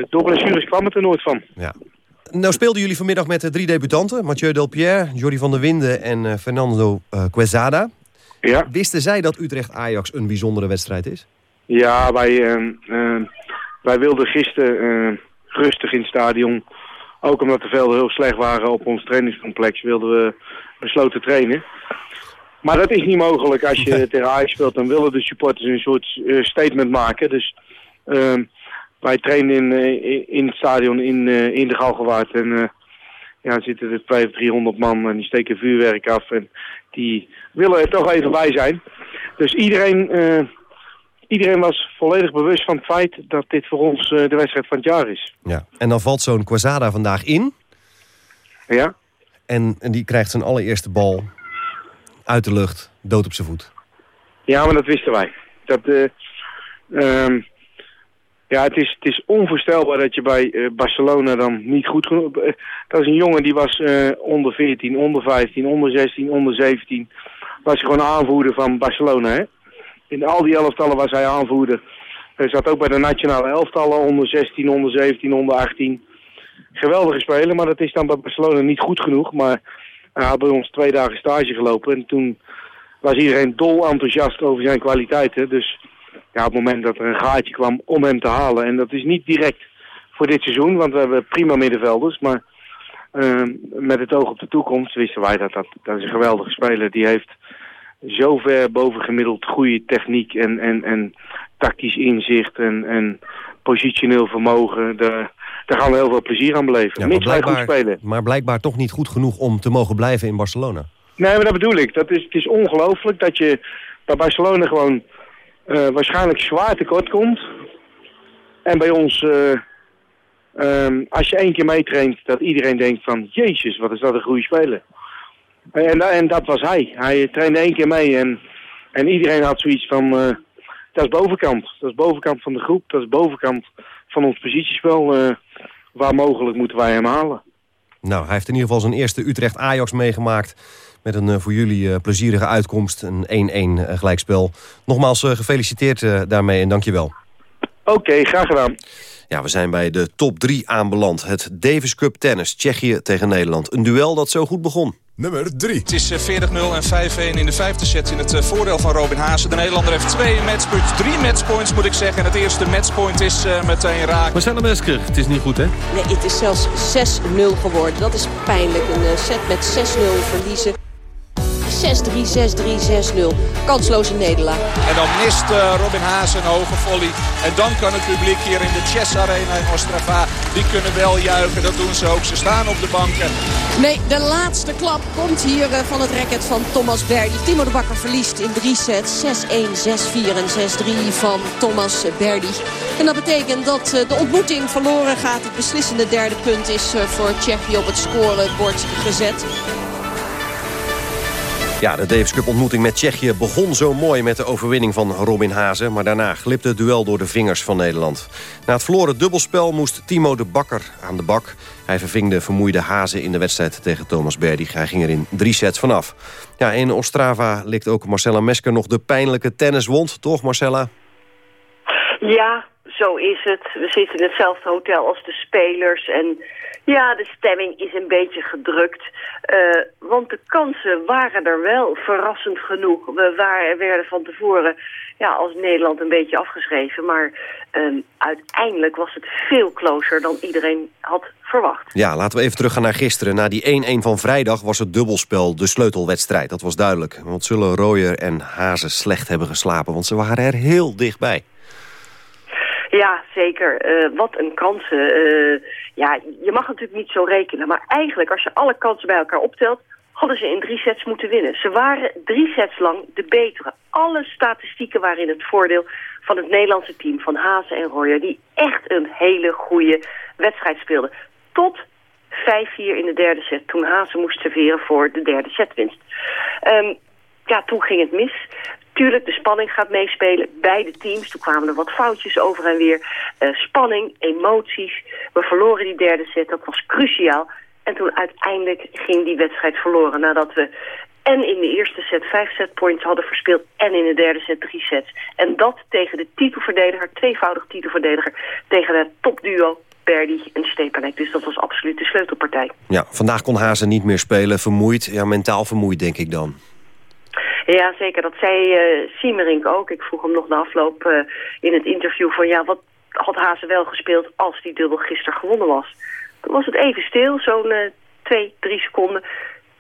door blessures kwam het er nooit van. Ja. Nou speelden jullie vanmiddag met de drie debutanten. Mathieu Delpierre, Jordi van der Winden en Fernando Quezada. Ja. Wisten zij dat Utrecht-Ajax een bijzondere wedstrijd is? Ja, wij, uh, uh, wij wilden gisteren uh, rustig in het stadion. Ook omdat de velden heel slecht waren op ons trainingscomplex wilden we besloten trainen. Maar dat is niet mogelijk. Als je tegen Ajax speelt, dan willen de supporters een soort statement maken. Dus ehm, wij trainen in, in het stadion in, in de Galgenwaard. En ja, zitten er 200, 300 man en die steken vuurwerk af. En die willen er toch even bij zijn. Dus iedereen, uh, iedereen was volledig bewust van het feit dat dit voor ons uh, de wedstrijd van het jaar is. Ja, en dan valt zo'n Quasada vandaag in. Ja. En, en die krijgt zijn allereerste bal uit de lucht, dood op zijn voet. Ja, maar dat wisten wij. Dat, uh, um, ja, het is, het is onvoorstelbaar dat je bij uh, Barcelona dan niet goed genoeg... Uh, dat is een jongen die was uh, onder 14, onder 15, onder 16, onder 17. Was gewoon aanvoerder van Barcelona, hè? In al die elftallen was hij aanvoerder. Hij zat ook bij de nationale elftallen, onder 16, onder 17, onder 18. Geweldige speler, maar dat is dan bij Barcelona niet goed genoeg. Maar hij had bij ons twee dagen stage gelopen. En toen was iedereen dol enthousiast over zijn kwaliteiten. Dus ja, op het moment dat er een gaatje kwam om hem te halen. En dat is niet direct voor dit seizoen, want we hebben prima middenvelders. Maar uh, met het oog op de toekomst wisten wij dat, dat dat is een geweldige speler. Die heeft zo ver bovengemiddeld goede techniek en, en, en tactisch inzicht en, en positioneel vermogen. Daar, daar gaan we heel veel plezier aan beleven. Ja, Mits wij goed spelen. Maar blijkbaar toch niet goed genoeg om te mogen blijven in Barcelona. Nee, maar dat bedoel ik. Dat is, het is ongelooflijk dat je bij Barcelona gewoon uh, waarschijnlijk zwaar tekort komt. En bij ons, uh, um, als je één keer meetraint, dat iedereen denkt van... Jezus, wat is dat een goede speler. En, en dat was hij. Hij trainde één keer mee en, en iedereen had zoiets van... Dat is bovenkant. Dat is bovenkant van de groep. Dat is bovenkant van ons positiespel. waar mogelijk moeten wij hem halen. Nou, hij heeft in ieder geval zijn eerste Utrecht-Ajax meegemaakt met een voor jullie plezierige uitkomst. Een 1-1 gelijkspel. Nogmaals gefeliciteerd daarmee en dankjewel. Oké, okay, graag gedaan. Ja, we zijn bij de top 3 aanbeland. Het Davis Cup tennis, Tsjechië tegen Nederland. Een duel dat zo goed begon. Nummer 3. Het is 40-0 en 5-1 in de vijfde set in het voordeel van Robin Haase. De Nederlander heeft twee matchpoints, drie matchpoints moet ik zeggen. En het eerste matchpoint is uh, meteen raak. Marcella Mesker, het is niet goed hè? Nee, het is zelfs 6-0 geworden. Dat is pijnlijk. Een set met 6-0 verliezen. 6-3, 6-3, 6-0. Kansloze nederlaag. En dan mist uh, Robin Haas een hoge volley. En dan kan het publiek hier in de Chess Arena in Ostrava... die kunnen wel juichen, dat doen ze ook. Ze staan op de banken. Nee, de laatste klap komt hier uh, van het racket van Thomas Berdy. Timo de Bakker verliest in drie sets. 6-1, 6-4 en 6-3 van Thomas Berdy. En dat betekent dat uh, de ontmoeting verloren gaat. Het beslissende derde punt is voor Tsjechië op het scorebord gezet. Ja, de Davis Cup ontmoeting met Tsjechië begon zo mooi met de overwinning van Robin Hazen. Maar daarna glipte het duel door de vingers van Nederland. Na het verloren dubbelspel moest Timo de Bakker aan de bak. Hij verving de vermoeide Hazen in de wedstrijd tegen Thomas Berdig. Hij ging er in drie sets vanaf. Ja, in Ostrava likt ook Marcella Mesker nog de pijnlijke tenniswond. Toch Marcella? Ja, zo is het. We zitten in hetzelfde hotel als de spelers. En Ja, de stemming is een beetje gedrukt. Uh, want de kansen waren er wel verrassend genoeg. We waren, werden van tevoren ja, als Nederland een beetje afgeschreven. Maar um, uiteindelijk was het veel closer dan iedereen had verwacht. Ja, laten we even teruggaan naar gisteren. Na die 1-1 van vrijdag was het dubbelspel de sleutelwedstrijd. Dat was duidelijk. Want zullen Royer en Hazen slecht hebben geslapen. Want ze waren er heel dichtbij. Ja, zeker. Uh, wat een kansen. Uh, ja, je mag natuurlijk niet zo rekenen. Maar eigenlijk, als je alle kansen bij elkaar optelt... hadden ze in drie sets moeten winnen. Ze waren drie sets lang de betere. Alle statistieken waren in het voordeel van het Nederlandse team... van Hazen en Royer, die echt een hele goede wedstrijd speelden. Tot 5-4 in de derde set, toen Hazen moest serveren voor de derde setwinst. Um, ja, toen ging het mis. Tuurlijk, de spanning gaat meespelen. Beide teams, toen kwamen er wat foutjes over en weer. Uh, spanning, emoties. We verloren die derde set, dat was cruciaal. En toen uiteindelijk ging die wedstrijd verloren. Nadat we en in de eerste set vijf setpoints hadden verspeeld... en in de derde set drie sets. En dat tegen de titelverdediger, tweevoudig titelverdediger... tegen het topduo Berdy en Stepanek. Dus dat was absoluut de sleutelpartij. Ja, vandaag kon Hazen niet meer spelen, vermoeid. Ja, mentaal vermoeid, denk ik dan. Ja, zeker. Dat zei uh, ook. Ik vroeg hem nog de afloop uh, in het interview van... ja, wat had Hazen wel gespeeld als die dubbel gisteren gewonnen was? Toen was het even stil, zo'n uh, twee, drie seconden.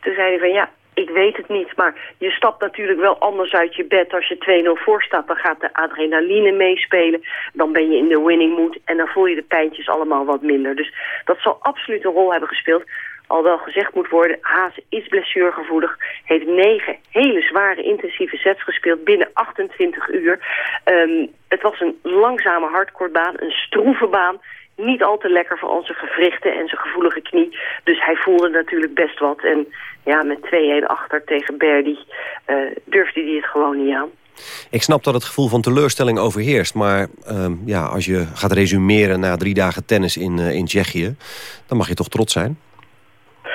Toen zei hij van ja, ik weet het niet. Maar je stapt natuurlijk wel anders uit je bed als je 2-0 voor staat. Dan gaat de adrenaline meespelen. Dan ben je in de winning mood. En dan voel je de pijntjes allemaal wat minder. Dus dat zal absoluut een rol hebben gespeeld al wel gezegd moet worden, Haas is blessuregevoelig. Heeft negen hele zware intensieve sets gespeeld binnen 28 uur. Um, het was een langzame hardcourtbaan, een stroeve baan. Niet al te lekker voor onze gewrichten en zijn gevoelige knie. Dus hij voelde natuurlijk best wat. En ja, met 2-1 achter tegen Berdy uh, durfde hij het gewoon niet aan. Ik snap dat het gevoel van teleurstelling overheerst. Maar uh, ja, als je gaat resumeren na drie dagen tennis in, uh, in Tsjechië... dan mag je toch trots zijn?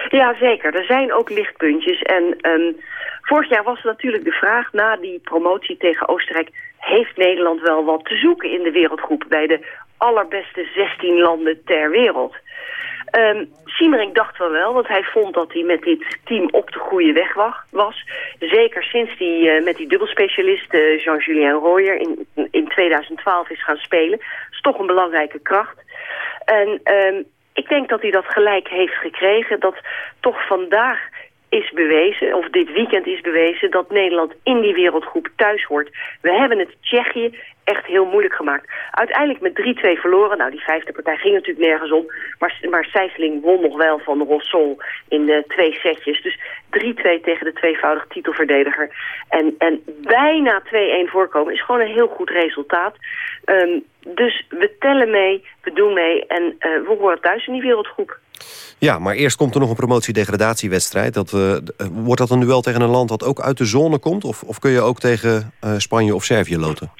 Ja, zeker. Er zijn ook lichtpuntjes. En um, vorig jaar was natuurlijk de vraag na die promotie tegen Oostenrijk... heeft Nederland wel wat te zoeken in de wereldgroep... bij de allerbeste 16 landen ter wereld? Um, Siemering dacht wel wel, want hij vond dat hij met dit team op de goede weg was. Zeker sinds hij uh, met die dubbelspecialist uh, Jean-Julien Royer in, in 2012 is gaan spelen. Is toch een belangrijke kracht. En um, ik denk dat hij dat gelijk heeft gekregen. Dat toch vandaag is bewezen, of dit weekend is bewezen... dat Nederland in die wereldgroep thuis hoort. We hebben het Tsjechië echt heel moeilijk gemaakt. Uiteindelijk met 3-2 verloren. Nou, die vijfde partij ging natuurlijk nergens om. Maar, maar won nog wel van Rossol in de twee setjes. Dus 3-2 tegen de tweevoudig titelverdediger. En, en bijna 2-1 voorkomen is gewoon een heel goed resultaat. Um, dus we tellen mee, we doen mee en uh, we horen thuis in die wereldgroep. Ja, maar eerst komt er nog een promotie-degradatiewedstrijd. Dat, uh, wordt dat een duel tegen een land dat ook uit de zone komt? Of, of kun je ook tegen Spanje of Servië loten?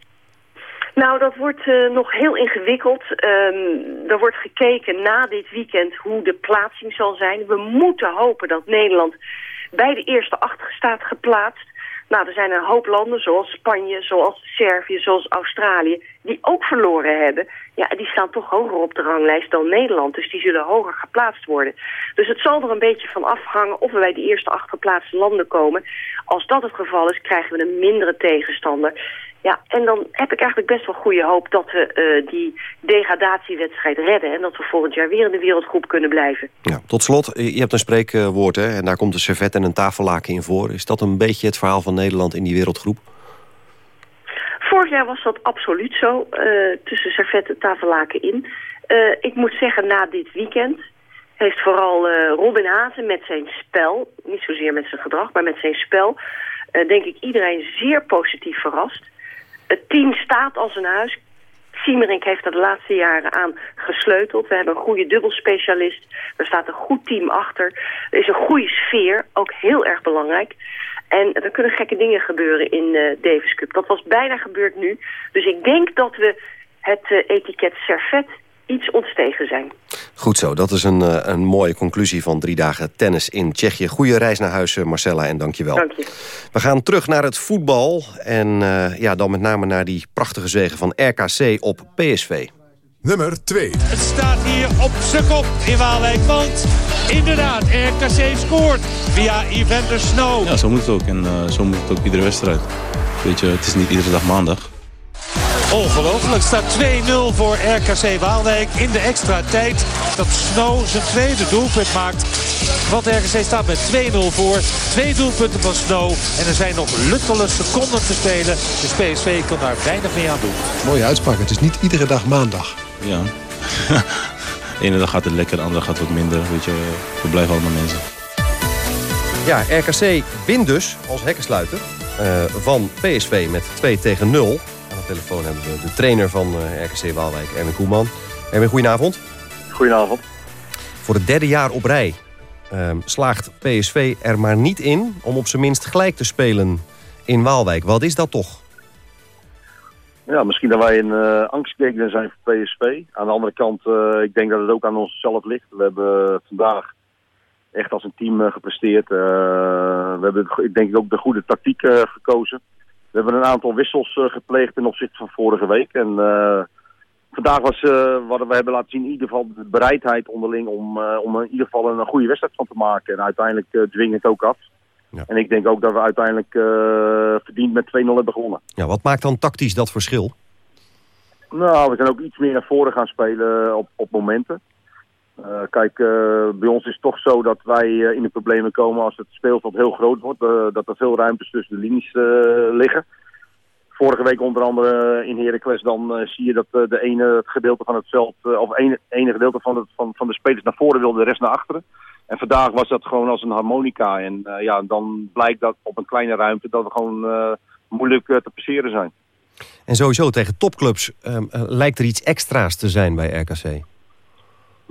Nou, dat wordt uh, nog heel ingewikkeld. Um, er wordt gekeken na dit weekend hoe de plaatsing zal zijn. We moeten hopen dat Nederland bij de eerste acht staat geplaatst. Nou, er zijn een hoop landen zoals Spanje, zoals Servië, zoals Australië... die ook verloren hebben. Ja, die staan toch hoger op de ranglijst dan Nederland. Dus die zullen hoger geplaatst worden. Dus het zal er een beetje van afhangen of we bij de eerste acht geplaatste landen komen. Als dat het geval is, krijgen we een mindere tegenstander. Ja, en dan heb ik eigenlijk best wel goede hoop dat we uh, die degradatiewedstrijd redden... en dat we volgend jaar weer in de wereldgroep kunnen blijven. Ja, tot slot, je hebt een spreekwoord hè, en daar komt een servet en een tafellaken in voor. Is dat een beetje het verhaal van Nederland in die wereldgroep? Vorig jaar was dat absoluut zo, uh, tussen servet en tafellaken in. Uh, ik moet zeggen, na dit weekend heeft vooral Robin Hazen met zijn spel... niet zozeer met zijn gedrag, maar met zijn spel... denk ik iedereen zeer positief verrast. Het team staat als een huis. Siemerink heeft er de laatste jaren aan gesleuteld. We hebben een goede dubbelspecialist. Er staat een goed team achter. Er is een goede sfeer, ook heel erg belangrijk. En er kunnen gekke dingen gebeuren in uh, Cup. Dat was bijna gebeurd nu. Dus ik denk dat we het uh, etiket servet iets ontstegen zijn. Goed zo, dat is een, uh, een mooie conclusie van drie dagen tennis in Tsjechië. Goede reis naar huis, Marcella, en dank je wel. Dank je. We gaan terug naar het voetbal. En uh, ja, dan met name naar die prachtige zegen van RKC op PSV. nummer 2. Het staat hier op zijn kop in Waalwijk, want inderdaad, RKC scoort via Evander Snow. Ja, zo moet het ook. En uh, zo moet het ook iedere wedstrijd. Weet je, het is niet iedere dag maandag. Ongelooflijk. staat 2-0 voor RKC Waalwijk in de extra tijd. Dat Snow zijn tweede doelpunt maakt. Want RKC staat met 2-0 voor. Twee doelpunten van Snow. En er zijn nog luttele seconden te spelen. Dus PSV kan daar weinig mee aan doen. Mooie uitspraak. Het is niet iedere dag maandag. Ja. de <laughs> ene dag gaat het lekker, de andere gaat wat minder. Weet je, we blijven allemaal mensen. Ja, RKC wint dus als hekkensluiter uh, van PSV met 2 tegen 0. Telefoon hebben we de trainer van uh, RKC Waalwijk, Erwin Koeman. Erwin, goedenavond. Goedenavond. Voor het derde jaar op rij uh, slaagt PSV er maar niet in... om op zijn minst gelijk te spelen in Waalwijk. Wat is dat toch? Ja, misschien dat wij een uh, zijn voor PSV. Aan de andere kant, uh, ik denk dat het ook aan onszelf ligt. We hebben vandaag echt als een team uh, gepresteerd. we hebben, ik denk ook de goede tactiek gekozen. We hebben een aantal wissels gepleegd ten opzichte van vorige week. En vandaag was wat we hebben laten zien in ieder geval de bereidheid onderling om, om in ieder geval een, goede wedstrijd van te maken. En uiteindelijk dwingen het ook af. Ja. En ik denk ook dat we uiteindelijk verdiend met 2-0 hebben gewonnen. Ja, wat maakt dan tactisch dat verschil? Nou, we zijn ook iets meer naar voren gaan spelen op, op momenten. Uh, kijk, uh, bij ons is het toch zo dat wij in de problemen komen als het speelveld heel groot wordt. dat er veel ruimtes tussen de linies liggen. Vorige week onder andere in Heracles dan zie je dat de ene gedeelte van het veld, of ene, ene gedeelte van, het, van, van de spelers naar voren wil, de rest naar achteren. En vandaag was dat gewoon als een harmonica. En ja, dan blijkt dat op een kleine ruimte dat we gewoon moeilijk te passeren zijn. En sowieso tegen topclubs ehm, lijkt er iets extra's te zijn bij RKC.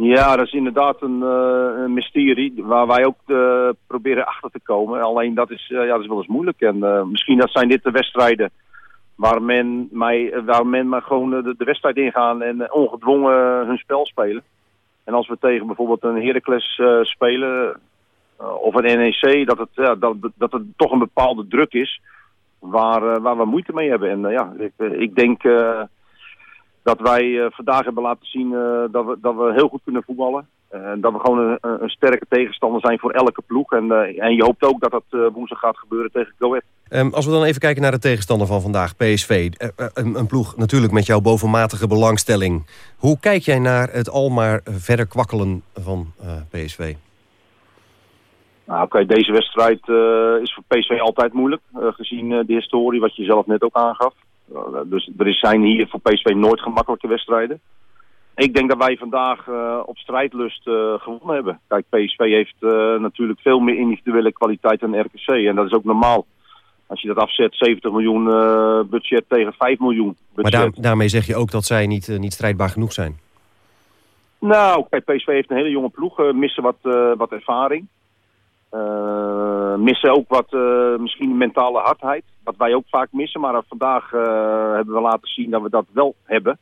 Ja, dat is inderdaad een, een mysterie waar wij ook proberen achter te komen. Alleen dat is, ja, dat is wel eens moeilijk. En misschien dat zijn dit de wedstrijden waar men, mij, waar men maar gewoon de, wedstrijd ingaan en ongedwongen hun spel spelen. En als we tegen bijvoorbeeld een Heracles spelen of een NEC, dat het, dat, dat het toch een bepaalde druk is waar, waar we moeite mee hebben. En ja, ik, ik denk dat wij vandaag hebben laten zien dat, we, dat we heel goed kunnen voetballen. En dat we gewoon een, een, sterke tegenstander zijn voor elke ploeg. En, en je hoopt ook dat dat woensdag gaat gebeuren tegen Go Ahead. Um, als we dan even kijken naar de tegenstander van vandaag, PSV. een, een, ploeg natuurlijk met jouw bovenmatige belangstelling. Hoe kijk jij naar het almaar verder kwakkelen van uh, PSV? Nou, oké, okay, deze wedstrijd uh, is voor PSV altijd moeilijk. Uh, gezien de historie, wat je zelf net ook aangaf. Dus er zijn hier voor PSV nooit gemakkelijke wedstrijden. Ik denk dat wij vandaag op strijdlust gewonnen hebben. Kijk, PSV heeft natuurlijk veel meer individuele kwaliteit dan RKC. En dat is ook normaal. Als je dat afzet, 70 miljoen budget tegen 5 miljoen budget. Maar daar, daarmee zeg je ook dat zij niet, niet strijdbaar genoeg zijn? Nou, kijk, PSV heeft een hele jonge ploeg. Missen wat, wat ervaring. Missen ook wat, misschien mentale hardheid. Wat wij ook vaak missen. Maar vandaag hebben we laten zien dat we dat wel hebben.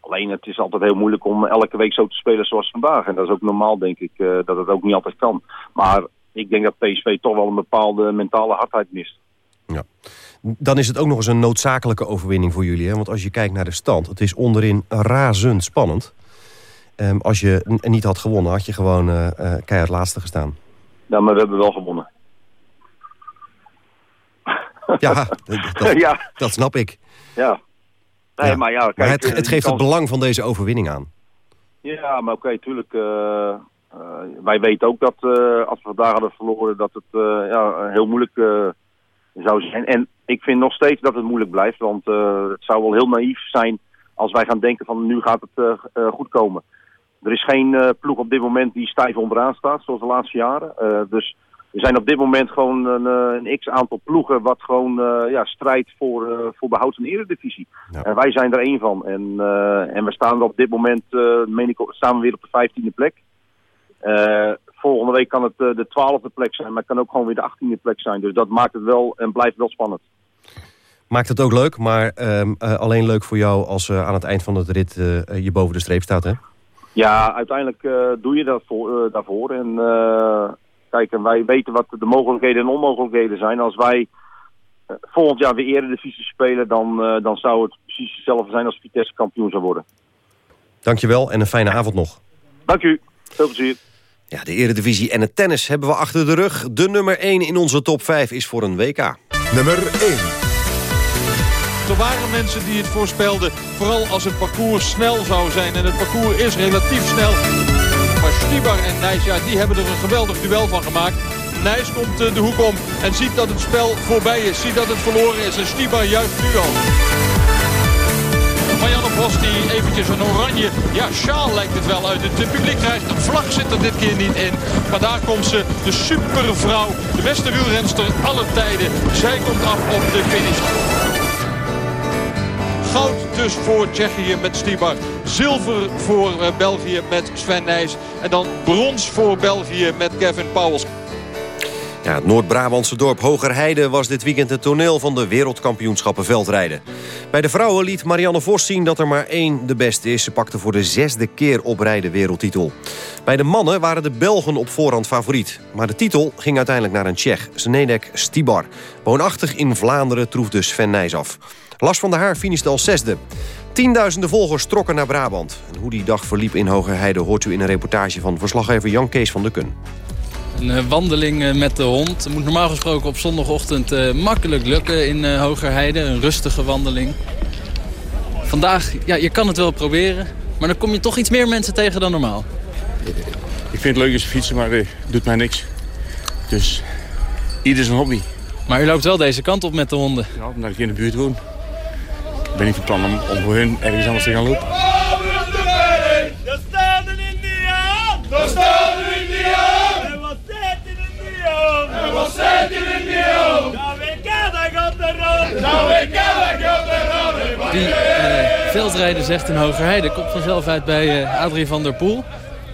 Alleen het is altijd heel moeilijk om elke week zo te spelen zoals vandaag. En dat is ook normaal, denk ik, dat het ook niet altijd kan. Maar ik denk dat PSV toch wel een bepaalde mentale hardheid mist. Ja. Dan is het ook nog eens een noodzakelijke overwinning voor jullie. Hè? Want als je kijkt naar de stand, het is onderin razend spannend. Um, als je niet had gewonnen, had je gewoon uh, uh, keihard laatste gestaan. Nou, maar we hebben wel gewonnen. Ja, <laughs> dat, ja. dat snap ik. Ja. Nee, ja. maar ja, kijk, maar het, het geeft het belang van deze overwinning aan. Ja, maar oké, okay, tuurlijk. Uh, wij weten ook dat als we vandaag hadden verloren, dat het ja, heel moeilijk zou zijn. En ik vind nog steeds dat het moeilijk blijft, want het zou wel heel naïef zijn als wij gaan denken van nu gaat het goed komen. Er is geen ploeg op dit moment die stijf onderaan staat, zoals de laatste jaren. dus er zijn op dit moment gewoon een, een x-aantal ploegen wat gewoon ja, strijdt voor, voor behoud van de eredivisie. Ja. En wij zijn er één van. En, en we staan er op dit moment, meen ik, staan we weer op de vijftiende plek. volgende week kan het de twaalfde plek zijn, maar het kan ook gewoon weer de achttiende plek zijn. Dus dat maakt het wel en blijft wel spannend. Maakt het ook leuk, maar uh, alleen leuk voor jou als uh, aan het eind van het rit uh, je boven de streep staat, hè? Ja, uiteindelijk doe je dat voor, daarvoor. En kijk, en wij weten wat de mogelijkheden en onmogelijkheden zijn. Als wij volgend jaar weer eredivisie spelen, dan, dan zou het precies hetzelfde zijn als Vitesse kampioen zou worden. Dankjewel en een fijne avond nog. Dank u. Veel plezier. Ja, de Eredivisie en het tennis hebben we achter de rug. De nummer 1 in onze top 5 is voor een WK. Nummer 1. Er waren mensen die het voorspelden, vooral als het parcours snel zou zijn. En het parcours is relatief snel. Maar Stibar en Nijs, die hebben er een geweldig duel van gemaakt. Nijs komt eh, de hoek om en ziet dat het spel voorbij is. Ziet dat het verloren is. En Stibar juicht nu al. Marianne Vos die eventjes een oranje, ja sjaal lijkt het wel uit het publiek krijgt. Een vlag zit er dit keer niet in. Maar daar komt ze, de supervrouw, de beste wielrenster aller tijden. Zij komt af op de finish. Goud dus voor Tsjechië met Stibar. Zilver voor eh, België met Sven Nijs. En dan brons voor België met Kevin Powels. Ja, het Noord-Brabantse dorp Hogerheide was dit weekend het toneel van de wereldkampioenschappen veldrijden. Bij de vrouwen liet Marianne Vos zien dat er maar één de beste is. Ze pakte voor de zesde keer op rij de wereldtitel. Bij de mannen waren de Belgen op voorhand favoriet. Maar de titel ging uiteindelijk naar een Tsjech, Snedek Stibar. Woonachtig in Vlaanderen troefde Sven Nijs af. Las van der Haar finishte als zesde. Tienduizenden volgers trokken naar Brabant. En hoe die dag verliep in Hogerheide hoort u in een reportage van verslaggever Jan Kees van de Kun. Een eh, wandeling eh, met de hond. Het moet normaal gesproken op zondagochtend eh, makkelijk lukken in Hogerheide. Een rustige wandeling. Vandaag, ja, je kan het wel proberen. Maar dan kom je toch iets meer mensen tegen dan normaal. Ik vind het leuk als fietsen, maar het doet mij niks. Dus ieder zijn hobby. Maar u loopt wel deze kant op met de honden. Ja, omdat ik in de buurt woon. Ik ben niet van plan om, om voor hun ergens anders te gaan lopen. De staat in India! Staat in India! En wat zit in India? En wat zit in India? Nou, we kennen gaat de rode! Nou, we kennen de rode! Die eh, veldrijder zegt in Hogerheide komt vanzelf uit bij eh, Adrie van der Poel.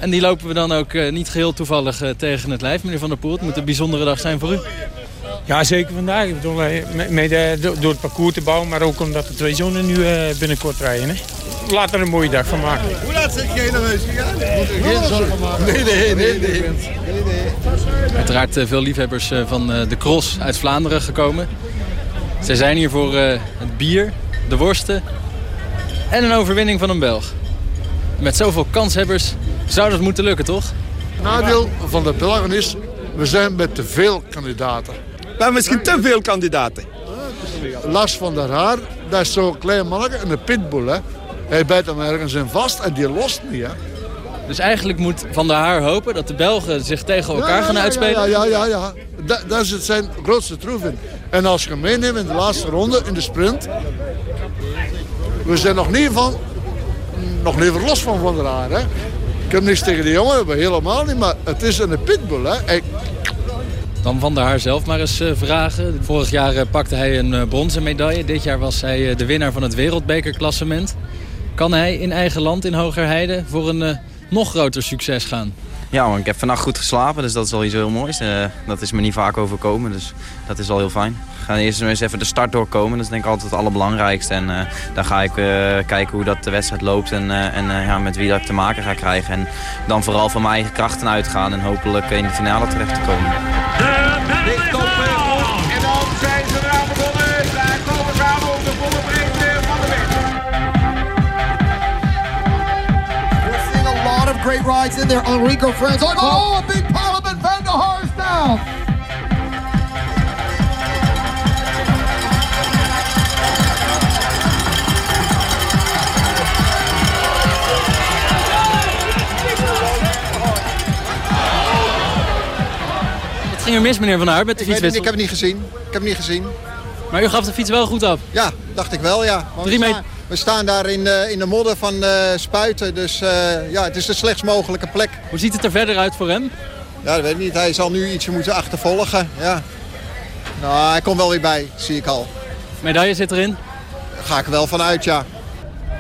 En die lopen we dan ook eh, niet geheel toevallig tegen het lijf. Meneer Van der Poel, het moet een bijzondere dag zijn voor u. Ja, zeker vandaag. Ik bedoel, eh, eh, door het parcours te bouwen, maar ook omdat de twee zonen nu eh, binnenkort rijden. Hè. Laat er een mooie dag van maken. Hoe laat zit jij naar huis gegaan? Geen zorgen maken. Nee, nee, nee. nee. Uiteraard eh, veel liefhebbers eh, van eh, de cross uit Vlaanderen gekomen. Zij zijn hier voor eh, het bier, de worsten en een overwinning van een Belg. Met zoveel kanshebbers zou dat moeten lukken, toch? Nadeel van de Belgen is, we zijn met te veel kandidaten. We hebben misschien te veel kandidaten. Lars van der Haar, dat is zo'n klein manneke en een pitbull. Hè. Hij bijt hem ergens in vast en die lost niet. Hè. Dus eigenlijk moet Van der Haar hopen dat de Belgen zich tegen elkaar Ja, gaan ja, uitspelen. Ja, ja, ja. ja. Dat, dat is het zijn grootste troef in. En als je hem meeneemt in de laatste ronde, in de sprint... We zijn nog niet, van, nog niet verlost van Van der Haar. Hè. Ik heb niks tegen die jongen, helemaal niet. Maar het is een pitbull. Hè. Hij- Dan Van der Haar zelf maar eens eh, vragen. Vorig jaar eh, pakte hij een eh, bronzen medaille. Dit jaar was hij de winnaar van het wereldbekerklassement. Kan hij in eigen land in Hogerheide voor een nog groter succes gaan? Ja, ik heb vannacht goed geslapen, dus dat is al iets heel moois. Eh, dat is me niet vaak overkomen, dus dat is al heel fijn. We gaan eerst eens even de start doorkomen, dat is denk ik altijd het allerbelangrijkste. En eh, dan ga ik eh, kijken hoe dat de wedstrijd loopt en, en ja, met wie dat ik te maken ga krijgen. En dan vooral van mijn eigen krachten uitgaan en hopelijk in de finale terecht te komen. Great rides in there. Enrico Franz. Oh, oh, a big Parliament Van der down. Wat ging er mis, meneer Van Haar, met de Ik, fietswissel? ik heb het niet gezien. Ik heb het niet gezien. Maar u gaf de fiets wel goed af? Ja, dacht ik wel, ja. Maar Drie meter- we staan daar in de, in de modder van eh, Spuiten. Dus eh, ja, het is de slechtst mogelijke plek. Hoe ziet het er verder uit voor hem? Ja, dat weet ik niet. Hij zal nu ietsje moeten achtervolgen. Ja. Nou, hij komt wel weer bij, zie ik al. Medaille zit erin? Daar ga ik er wel van uit, ja.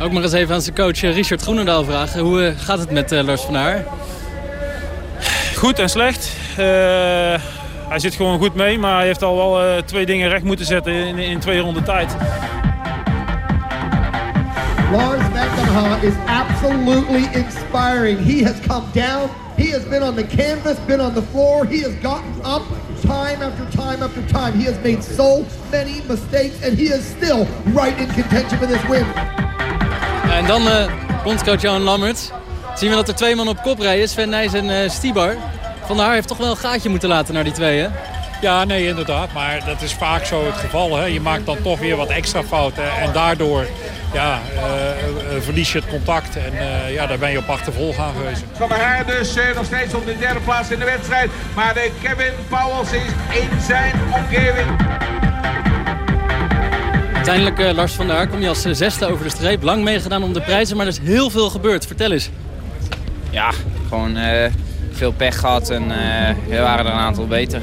Ook maar eens even aan zijn coach eh, Richard Groenendaal vragen. Hoe eh, gaat het met eh, Lars van der Haar? Goed en slecht. Eh, hij zit gewoon goed mee, maar hij heeft al wel eh, twee dingen recht moeten zetten in, in twee ronden tijd. Lars Haar is absolutely inspiring. He has come down. He has been on the canvas, been on the floor. He has gotten up time after time after time. He has made so many mistakes and he is still right in contention for this win. En dan eh, bondscoach Johan Lammert. Zien we dat er twee man op kop rijden, Sven Nijs en uh, Stibar. Van der Haar heeft toch wel een gaatje moeten laten naar die twee? Ja, nee, inderdaad. Maar dat is vaak zo het geval. Hè. Je maakt dan toch weer wat extra fouten. En daardoor ja, uh, verlies je het contact. En uh, ja, daar ben je op achtervolg aangewezen. Van der Haar dus uh, nog steeds op de derde plaats in de wedstrijd. Maar de Kevin Powels is in zijn omgeving. Uiteindelijk, Lars van der Haar, kom je als zesde over de streep. Lang meegedaan om de prijzen, maar er is heel veel gebeurd. Vertel eens. Ja, gewoon veel pech gehad en er waren er een aantal beter.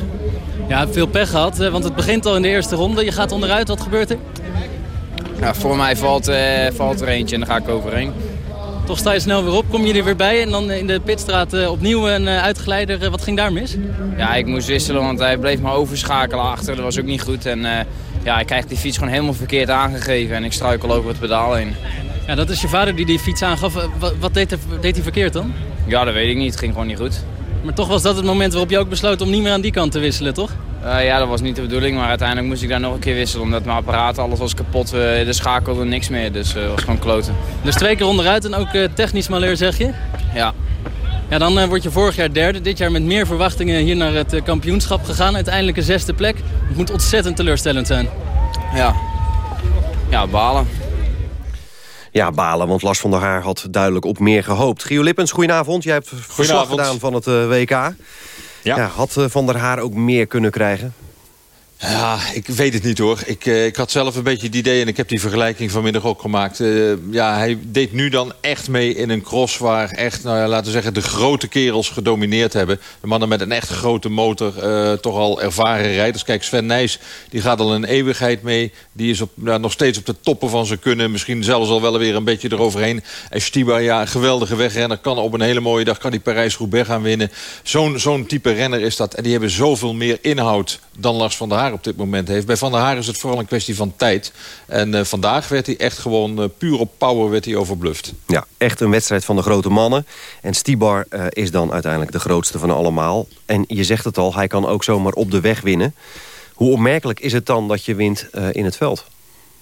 Ja, veel pech gehad, want het begint al in de eerste ronde. Je gaat onderuit, wat gebeurt er? Ja, voor mij valt, uh, valt er eentje en dan ga ik overheen. Toch sta je snel weer op, kom je er weer bij en dan in de pitstraat uh, opnieuw een uh, uitgeleider. wat ging daar mis? Ja, ik moest wisselen, want hij bleef me overschakelen achter. Dat was ook niet goed. En ja, ik krijg die fiets gewoon helemaal verkeerd aangegeven en ik struikel over het pedaal heen. Ja, dat is je vader die die fiets aangaf. Wat, wat deed, hij, deed hij verkeerd dan? Ja, dat weet ik niet. Het ging gewoon niet goed. Maar toch was dat het moment waarop je ook besloot om niet meer aan die kant te wisselen, toch? Uh, ja, dat was niet de bedoeling, maar uiteindelijk moest ik daar nog een keer wisselen. Omdat mijn apparaat, alles was kapot, uh, de schakelde niks meer. Dus het uh, was gewoon kloten. Dus twee keer onderuit en ook technisch malheur, zeg je? Ja. Ja, dan word je vorig jaar derde. Dit jaar met meer verwachtingen hier naar het kampioenschap gegaan. Uiteindelijk een zesde plek. Het moet ontzettend teleurstellend zijn. Ja. Ja, balen. Ja, balen, want Lars van der Haar had duidelijk op meer gehoopt. Gio Lippens, goedenavond. Jij hebt verslag gedaan van het WK. Ja. ja. had Van der Haar ook meer kunnen krijgen? Ja, ik weet het niet hoor. Ik, uh, ik had zelf een beetje het idee, en ik heb die vergelijking vanmiddag ook gemaakt. Uh, ja, hij deed nu dan echt mee in een cross waar echt, nou ja, laten we zeggen, de grote kerels gedomineerd hebben. De mannen met een echt grote motor, uh, toch al ervaren rijders. Kijk, Sven Nijs, die gaat al een eeuwigheid mee. Die is op, nou, nog steeds op de toppen van zijn kunnen. Misschien zelfs al wel weer een beetje eroverheen. En Stiba, ja, een geweldige wegrenner. Kan op een hele mooie dag kan die Parijs-Roubaix gaan winnen. Zo'n zo'n type renner is dat. En die hebben zoveel meer inhoud dan Lars van der Haar op dit moment heeft. Bij Van der Haar is het vooral een kwestie van tijd. En uh, vandaag werd hij echt gewoon uh, puur op power werd hij overbluft. Ja, echt een wedstrijd van de grote mannen. En Stibar uh, is dan uiteindelijk de grootste van allemaal. En je zegt het al, hij kan ook zomaar op de weg winnen. Hoe opmerkelijk is het dan dat je wint in het veld?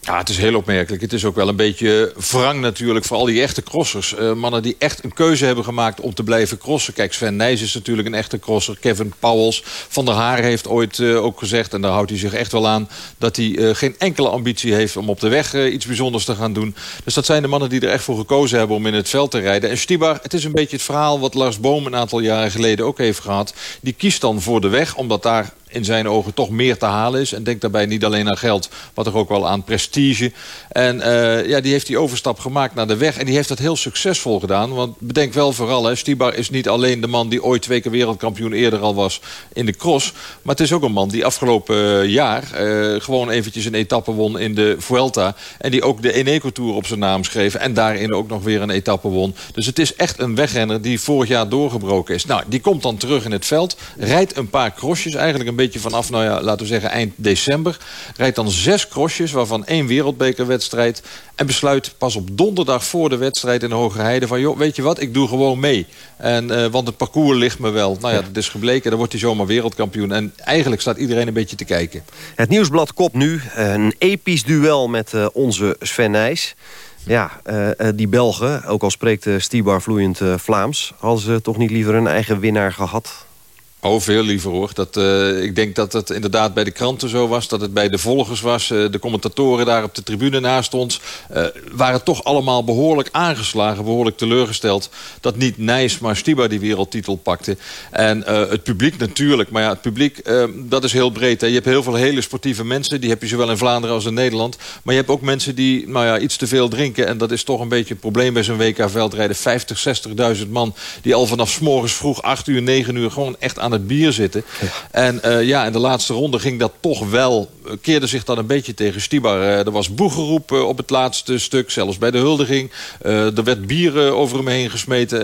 Ja, het is heel opmerkelijk. Het is ook wel een beetje wrang natuurlijk voor al die echte crossers. Uh, mannen die echt een keuze hebben gemaakt om te blijven crossen. Kijk, Sven Nijs is natuurlijk een echte crosser. Kevin Powels van der Haar heeft ooit uh, ook gezegd... en daar houdt hij zich echt wel aan... dat hij uh, geen enkele ambitie heeft om op de weg iets bijzonders te gaan doen. Dus dat zijn de mannen die er echt voor gekozen hebben om in het veld te rijden. En Stibar, het is een beetje het verhaal wat Lars Boom een aantal jaren geleden ook heeft gehad. Die kiest dan voor de weg, omdat daar in zijn ogen toch meer te halen is. En denkt daarbij niet alleen aan geld, maar toch ook wel aan prestige. En uh, ja, die heeft die overstap gemaakt naar de weg. En die heeft dat heel succesvol gedaan. Want bedenk wel vooral, Stibar is niet alleen de man... die ooit twee keer wereldkampioen eerder al was in de cross. Maar het is ook een man die afgelopen jaar... Uh, gewoon eventjes een etappe won in de Vuelta. En die ook de Eneco Tour op zijn naam schreef. En daarin ook nog weer een etappe won. Dus het is echt een wegrenner die vorig jaar doorgebroken is. Nou, die komt dan terug in het veld. Rijdt een paar crossjes, eigenlijk een beetje beetje vanaf, nou ja, laten we zeggen eind december. Rijdt dan zes crossjes, waarvan één wereldbekerwedstrijd. En besluit pas op donderdag voor de wedstrijd in de Hoge Heide... van joh, weet je wat, ik doe gewoon mee. En, uh, want het parcours ligt me wel. Nou ja, dat is gebleken, dan wordt hij zomaar wereldkampioen. En eigenlijk staat iedereen een beetje te kijken. Het Nieuwsblad kopt nu een episch duel met uh, onze Sven Nijs. Ja, uh, die Belgen, ook al spreekt Stibar vloeiend Vlaams... hadden ze toch niet liever een eigen winnaar gehad? Oh, veel liever hoor. Dat, uh, ik denk dat het inderdaad bij de kranten zo was. Dat het bij de volgers was. Uh, de commentatoren daar op de tribune naast ons. Uh, waren toch allemaal behoorlijk aangeslagen. Behoorlijk teleurgesteld. Dat niet Nijs, maar Stiba die wereldtitel pakte. En het publiek natuurlijk. Maar ja, het publiek, dat is heel breed. Hè. Je hebt heel veel hele sportieve mensen. Die heb je zowel in Vlaanderen als in Nederland. Maar je hebt ook mensen die nou ja, iets te veel drinken. En dat is toch een beetje een probleem bij zo'n WK-veldrijden. 50, 60.000 man die al vanaf s morgens vroeg 8 uur, 9 uur... gewoon echt aan het bier zitten. En uh, ja, in de laatste ronde ging dat toch wel... keerde zich dan een beetje tegen Stibar. Uh, er was boegeroep op het laatste stuk, zelfs bij de huldiging. er werd bier over hem heen gesmeten.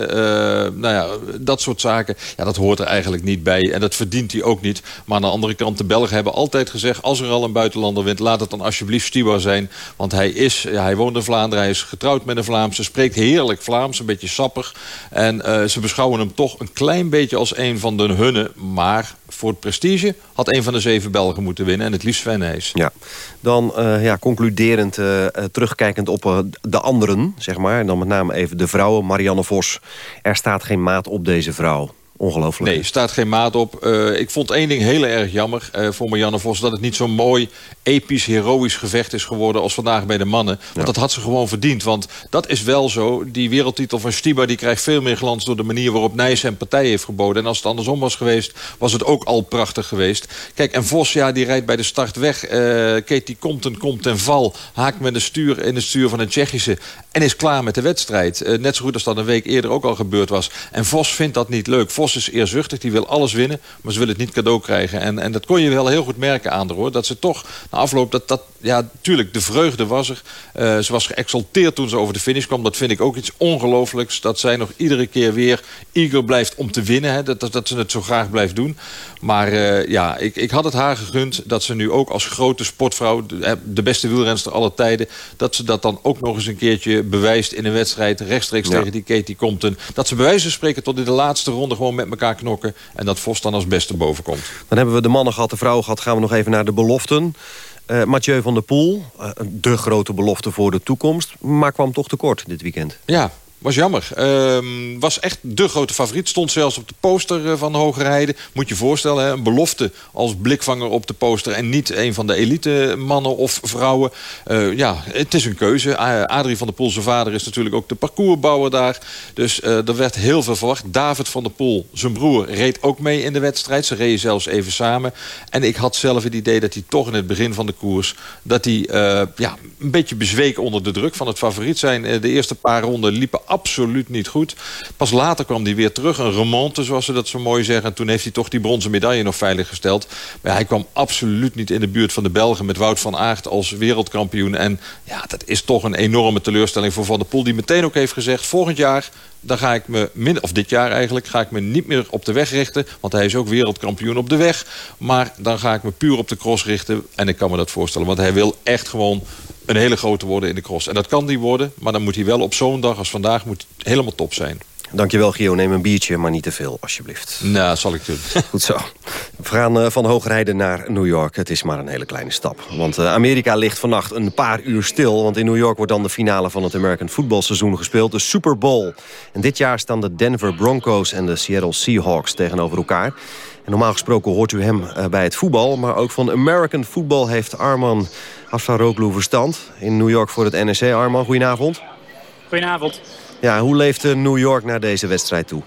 nou ja, dat soort zaken. Ja, dat hoort er eigenlijk niet bij. En dat verdient hij ook niet. Maar aan de andere kant, de Belgen hebben altijd gezegd... als er al een buitenlander wint, laat het dan alsjeblieft Stibar zijn. Want hij is, ja, hij woont in Vlaanderen, hij is getrouwd met een Vlaamse... spreekt heerlijk Vlaams, een beetje sappig. En ze beschouwen hem toch een klein beetje als een van de hunnen Maar voor het prestige had een van de zeven Belgen moeten winnen. En het liefst Sven Nys. Ja. Dan uh, ja, concluderend, uh, terugkijkend op de anderen, zeg maar. En dan met name even de vrouwen. Marianne Vos, er staat geen maat op deze vrouw. Ongelooflijk. Nee, staat geen maat op. Uh, ik vond één ding heel erg jammer uh, voor Marianne Vos... dat het niet zo'n mooi, episch, heroïsch gevecht is geworden... als vandaag bij de mannen. Want ja. dat had ze gewoon verdiend. Want dat is wel zo. Die wereldtitel van Stiba die krijgt veel meer glans... door de manier waarop Nijs en partij heeft geboden. En als het andersom was geweest, was het ook al prachtig geweest. Kijk, en Vos, ja, die rijdt bij de start weg. Uh, Katie Compton komt ten val. Haakt met de stuur in het stuur van een Tsjechische. En is klaar met de wedstrijd. net zo goed als dat een week eerder ook al gebeurd was. En Vos vindt dat niet leuk. Vos is eerzuchtig, die wil alles winnen, maar ze wil het niet cadeau krijgen. En, en dat kon je wel heel goed merken aan haar, hoor. Dat ze toch na afloop, dat, dat, ja, tuurlijk, de vreugde was er. Uh, ze was geëxalteerd toen ze over de finish kwam. Dat vind ik ook iets ongelooflijks. Dat zij nog iedere keer weer eager blijft om te winnen. Hè. Dat, dat, dat ze het zo graag blijft doen. Maar uh, ja, ik, ik had het haar gegund dat ze nu ook als grote sportvrouw... de, de beste wielrenster aller tijden... dat ze dat dan ook nog eens een keertje bewijst in een wedstrijd... rechtstreeks ja. tegen die Katie Compton. Dat ze bij wijze van spreken tot in de laatste ronde gewoon met elkaar knokken... en dat Vos dan als beste boven komt. Dan hebben we de mannen gehad, de vrouwen gehad. Gaan we nog even naar de beloften. Uh, Mathieu van der Poel, uh, de grote belofte voor de toekomst... maar kwam toch tekort dit weekend. Ja, was jammer. Uh, was echt de grote favoriet. Stond zelfs op de poster uh, van Hoge Rijden. Moet je voorstellen, een belofte als blikvanger op de poster... en niet een van de elite mannen of vrouwen. Uh, ja, het is een keuze. Adrie van der Poel, zijn vader, is natuurlijk ook de parcoursbouwer daar. Dus er werd heel veel verwacht. David van der Poel, zijn broer, reed ook mee in de wedstrijd. Ze reden zelfs even samen. En ik had zelf het idee dat hij toch in het begin van de koers... dat hij ja, een beetje bezweek onder de druk van het favoriet zijn. de eerste paar ronden liepen absoluut niet goed. Pas later kwam hij weer terug. Een remonte, zoals ze dat zo mooi zeggen. En toen heeft hij toch die bronzen medaille nog veilig gesteld. Maar hij kwam absoluut niet in de buurt van de Belgen... met Wout van Aert als wereldkampioen. En ja, dat is toch een enorme teleurstelling voor Van der Poel... die meteen ook heeft gezegd, volgend jaar dan ga ik me, min, of dit jaar eigenlijk, ga ik me niet meer op de weg richten. Want hij is ook wereldkampioen op de weg. Maar dan ga ik me puur op de cross richten. En ik kan me dat voorstellen, want hij wil echt gewoon een hele grote worden in de cross. En dat kan die worden, maar dan moet hij wel op zo'n dag als vandaag moet helemaal top zijn. Dankjewel, Gio. Neem een biertje, maar niet te veel, alsjeblieft. Nou, zal ik doen. <laughs> Goed zo. We gaan uh, van hoogrijden naar New York. Het is maar een hele kleine stap. Want uh, Amerika ligt vannacht een paar uur stil. Want in New York wordt dan de finale van het American voetbalseizoen gespeeld. De Super Bowl. En dit jaar staan de Denver Broncos en de Seattle Seahawks tegenover elkaar. En normaal gesproken hoort u hem uh, bij het voetbal. Maar ook van American football heeft Arman Afsaroglu verstand. In New York voor het NEC. Arman, goedenavond. Goedenavond. Ja, hoe leeft New York naar deze wedstrijd toe?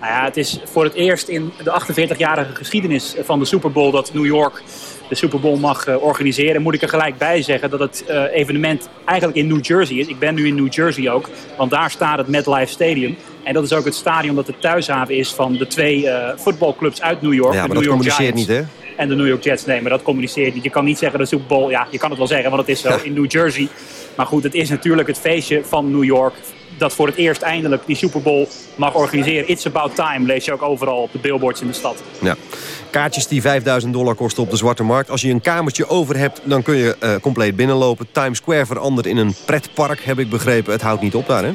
Nou ja, het is voor het eerst in de 48-jarige geschiedenis van de Super Bowl... dat New York de Super Bowl mag uh, organiseren. Moet ik er gelijk bij zeggen dat het uh, evenement eigenlijk in New Jersey is. Ik ben nu in New Jersey ook, want daar staat het MetLife Stadium. En dat is ook het stadion dat de thuishaven is van de twee uh, voetbalclubs uit New York. Ja, maar de dat New York communiceert Giants niet, hè? En de New York Jets. Nee, maar dat communiceert niet. Je kan niet zeggen de Super Bowl... Ja, je kan het wel zeggen, want het is zo in New Jersey. Maar goed, het is natuurlijk het feestje van New York dat voor het eerst eindelijk die Super Bowl mag organiseren. It's about time, lees je ook overal op de billboards in de stad. Ja. Kaartjes die 5000 dollar kosten op de zwarte markt. Als je een kamertje over hebt, dan kun je uh, compleet binnenlopen. Times Square verandert in een pretpark, heb ik begrepen. Het houdt niet op daar, hè?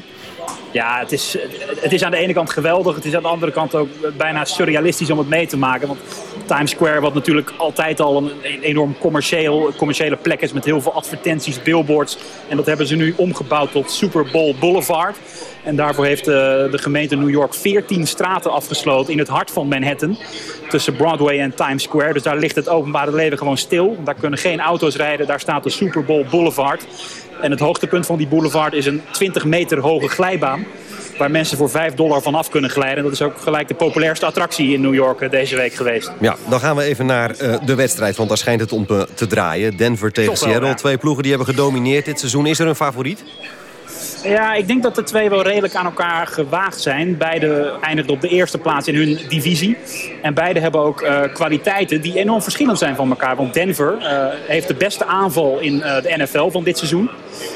Ja, het is, het is aan de ene kant geweldig. Het is aan de andere kant ook bijna surrealistisch om het mee te maken. Want Times Square, wat natuurlijk altijd al een, enorm commercieel, commerciële plek is... met heel veel advertenties, billboards. En dat hebben ze nu omgebouwd tot Super Bowl Boulevard. En daarvoor heeft de, de gemeente New York 14 straten afgesloten in het hart van Manhattan. Tussen Broadway en Times Square. Dus daar ligt het openbare leven gewoon stil. Daar kunnen geen auto's rijden. Daar staat de Super Bowl Boulevard. En het hoogtepunt van die boulevard is een 20 meter hoge glijbaan. Waar mensen voor 5 dollar vanaf kunnen glijden. Dat is ook gelijk de populairste attractie in New York deze week geweest. Ja, dan gaan we even naar uh, de wedstrijd. Want daar schijnt het om te, te draaien. Denver tegen Seattle. Twee ploegen die hebben gedomineerd dit seizoen. Is er een favoriet? Ja, ik denk dat de twee wel redelijk aan elkaar gewaagd zijn. Beide eindigden op de eerste plaats in hun divisie. En beide hebben ook uh, kwaliteiten die enorm verschillend zijn van elkaar. Want Denver uh, heeft de beste aanval in uh, de NFL van dit seizoen.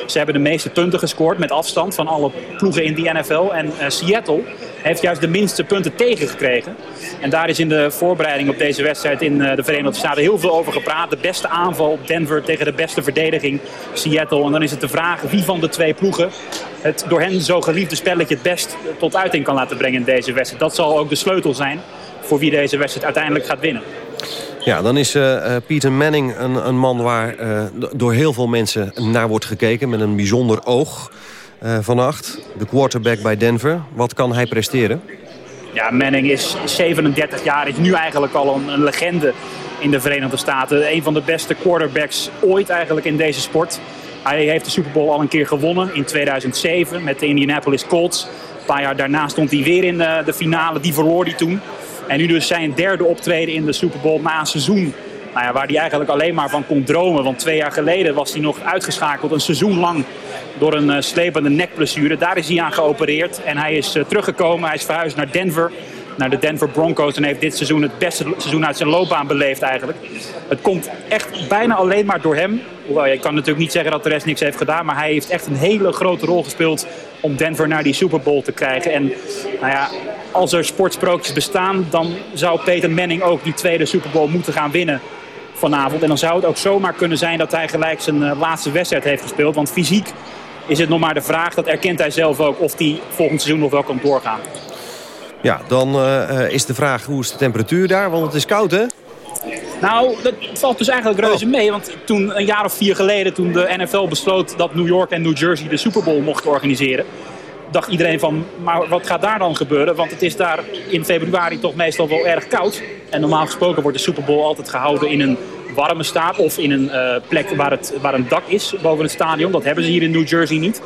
Ze hebben de meeste punten gescoord met afstand van alle ploegen in die NFL. En Seattle heeft juist de minste punten tegengekregen. En daar is in de voorbereiding op deze wedstrijd in de Verenigde Staten heel veel over gepraat. De beste aanval Denver tegen de beste verdediging Seattle. En dan is het de vraag wie van de twee ploegen het door hen zo geliefde spelletje het best tot uiting kan laten brengen in deze wedstrijd. Dat zal ook de sleutel zijn voor wie deze wedstrijd uiteindelijk gaat winnen. Ja, dan is uh, Pieter Manning een, een man waar door heel veel mensen naar wordt gekeken... met een bijzonder oog uh, vannacht. De quarterback bij Denver. Wat kan hij presteren? Ja, Manning is 37 jaar, is nu eigenlijk al een, legende in de Verenigde Staten. Een van de beste quarterbacks ooit eigenlijk in deze sport. Hij heeft de Super Bowl al een keer gewonnen in 2007 met de Indianapolis Colts. Een paar jaar daarna stond hij weer in de, de finale, die verloor hij toen. En nu dus zijn derde optreden in de Super Bowl na een seizoen nou ja, waar hij eigenlijk alleen maar van kon dromen. Want twee jaar geleden was hij nog uitgeschakeld een seizoen lang door een uh, slepende nekblessure. Daar is hij aan geopereerd en hij is uh, teruggekomen. Hij is verhuisd naar Denver, naar de Denver Broncos. En heeft dit seizoen het beste seizoen uit zijn loopbaan beleefd eigenlijk. Het komt echt bijna alleen maar door hem. Hoewel, je kan natuurlijk niet zeggen dat de rest niks heeft gedaan. Maar hij heeft echt een hele grote rol gespeeld om Denver naar die Super Bowl te krijgen. En nou ja, als er sportsprookjes bestaan, dan zou Peter Manning ook die tweede Super Bowl moeten gaan winnen vanavond. En dan zou het ook zomaar kunnen zijn dat hij gelijk zijn uh, laatste wedstrijd heeft gespeeld. Want fysiek is het nog maar de vraag, dat erkent hij zelf ook, of hij volgend seizoen nog wel kan doorgaan. Ja, dan uh, is de vraag hoe is de temperatuur daar, want het is koud hè? Nou, dat valt dus eigenlijk reuze mee. Want toen een jaar of vier geleden, toen de NFL besloot dat New York en New Jersey de Super Bowl mochten organiseren dacht iedereen van, maar wat gaat daar dan gebeuren? Want het is daar in februari toch meestal wel erg koud. En normaal gesproken wordt de Super Bowl altijd gehouden in een warme staat... of in een uh, plek waar, het, waar een dak is boven het stadion. Dat hebben ze hier in New Jersey niet.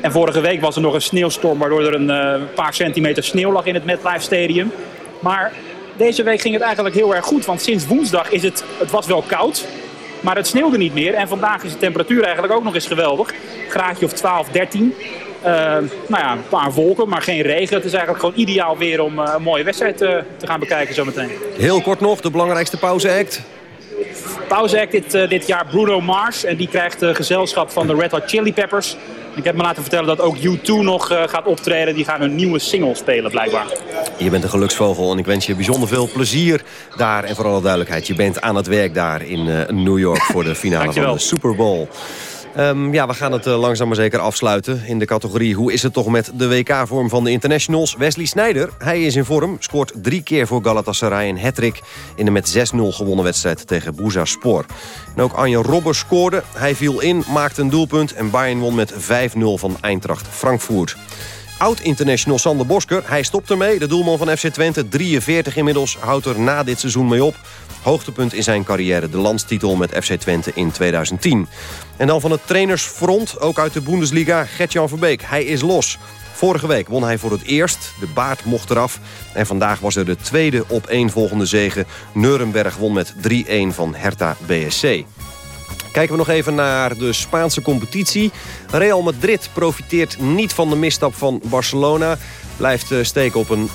En vorige week was er nog een sneeuwstorm... waardoor er een uh, paar centimeter sneeuw lag in het MetLife Stadium. Maar deze week ging het eigenlijk heel erg goed. Want sinds woensdag is het, het was wel koud... Maar het sneeuwde niet meer. En vandaag is de temperatuur eigenlijk ook nog eens geweldig. Graadje of 12, 13. Uh, nou ja, een paar wolken, maar geen regen. Het is eigenlijk gewoon ideaal weer om een mooie wedstrijd te gaan bekijken zometeen. Heel kort nog, de belangrijkste pauzeact. Pauzeact dit, dit jaar Bruno Mars. En die krijgt gezelschap van de Red Hot Chili Peppers. Ik heb me laten vertellen dat ook U2 nog gaat optreden. Die gaan hun nieuwe single spelen blijkbaar. Je bent een geluksvogel en ik wens je bijzonder veel plezier daar. En voor alle duidelijkheid, je bent aan het werk daar in New York voor de finale van de Super Bowl. Um, ja, we gaan het uh, langzaam maar zeker afsluiten in de categorie... hoe is het toch met de WK-vorm van de internationals? Wesley Sneijder, hij is in vorm, scoort drie keer voor Galatasaray een hat-trick... in de met 6-0 gewonnen wedstrijd tegen Bursaspor. En ook Anje Robber scoorde, hij viel in, maakte een doelpunt... en Bayern won met 5-0 van Eintracht Frankfurt. Oud-international Sander Bosker, hij stopt ermee. De doelman van FC Twente, 43 inmiddels, houdt er na dit seizoen mee op. Hoogtepunt in zijn carrière, de landstitel met FC Twente in 2010. En dan van het trainersfront, ook uit de Bundesliga, Gertjan Verbeek. Hij is los. Vorige week won hij voor het eerst. De baard mocht eraf. En vandaag was er de tweede op volgende zege. Nuremberg won met 3-1 van Hertha BSC. Kijken we nog even naar de Spaanse competitie. Real Madrid profiteert niet van de misstap van Barcelona. Blijft steken op een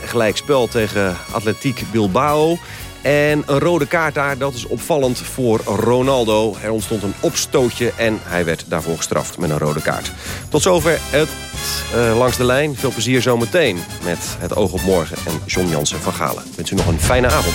1-1 gelijkspel tegen Atletiek Bilbao. En een rode kaart daar, dat is opvallend voor Ronaldo. Er ontstond een opstootje en hij werd daarvoor gestraft met een rode kaart. Tot zover het uh, langs de lijn. Veel plezier zometeen met het oog op morgen en John Jansen van Galen. Wens u nog een fijne avond.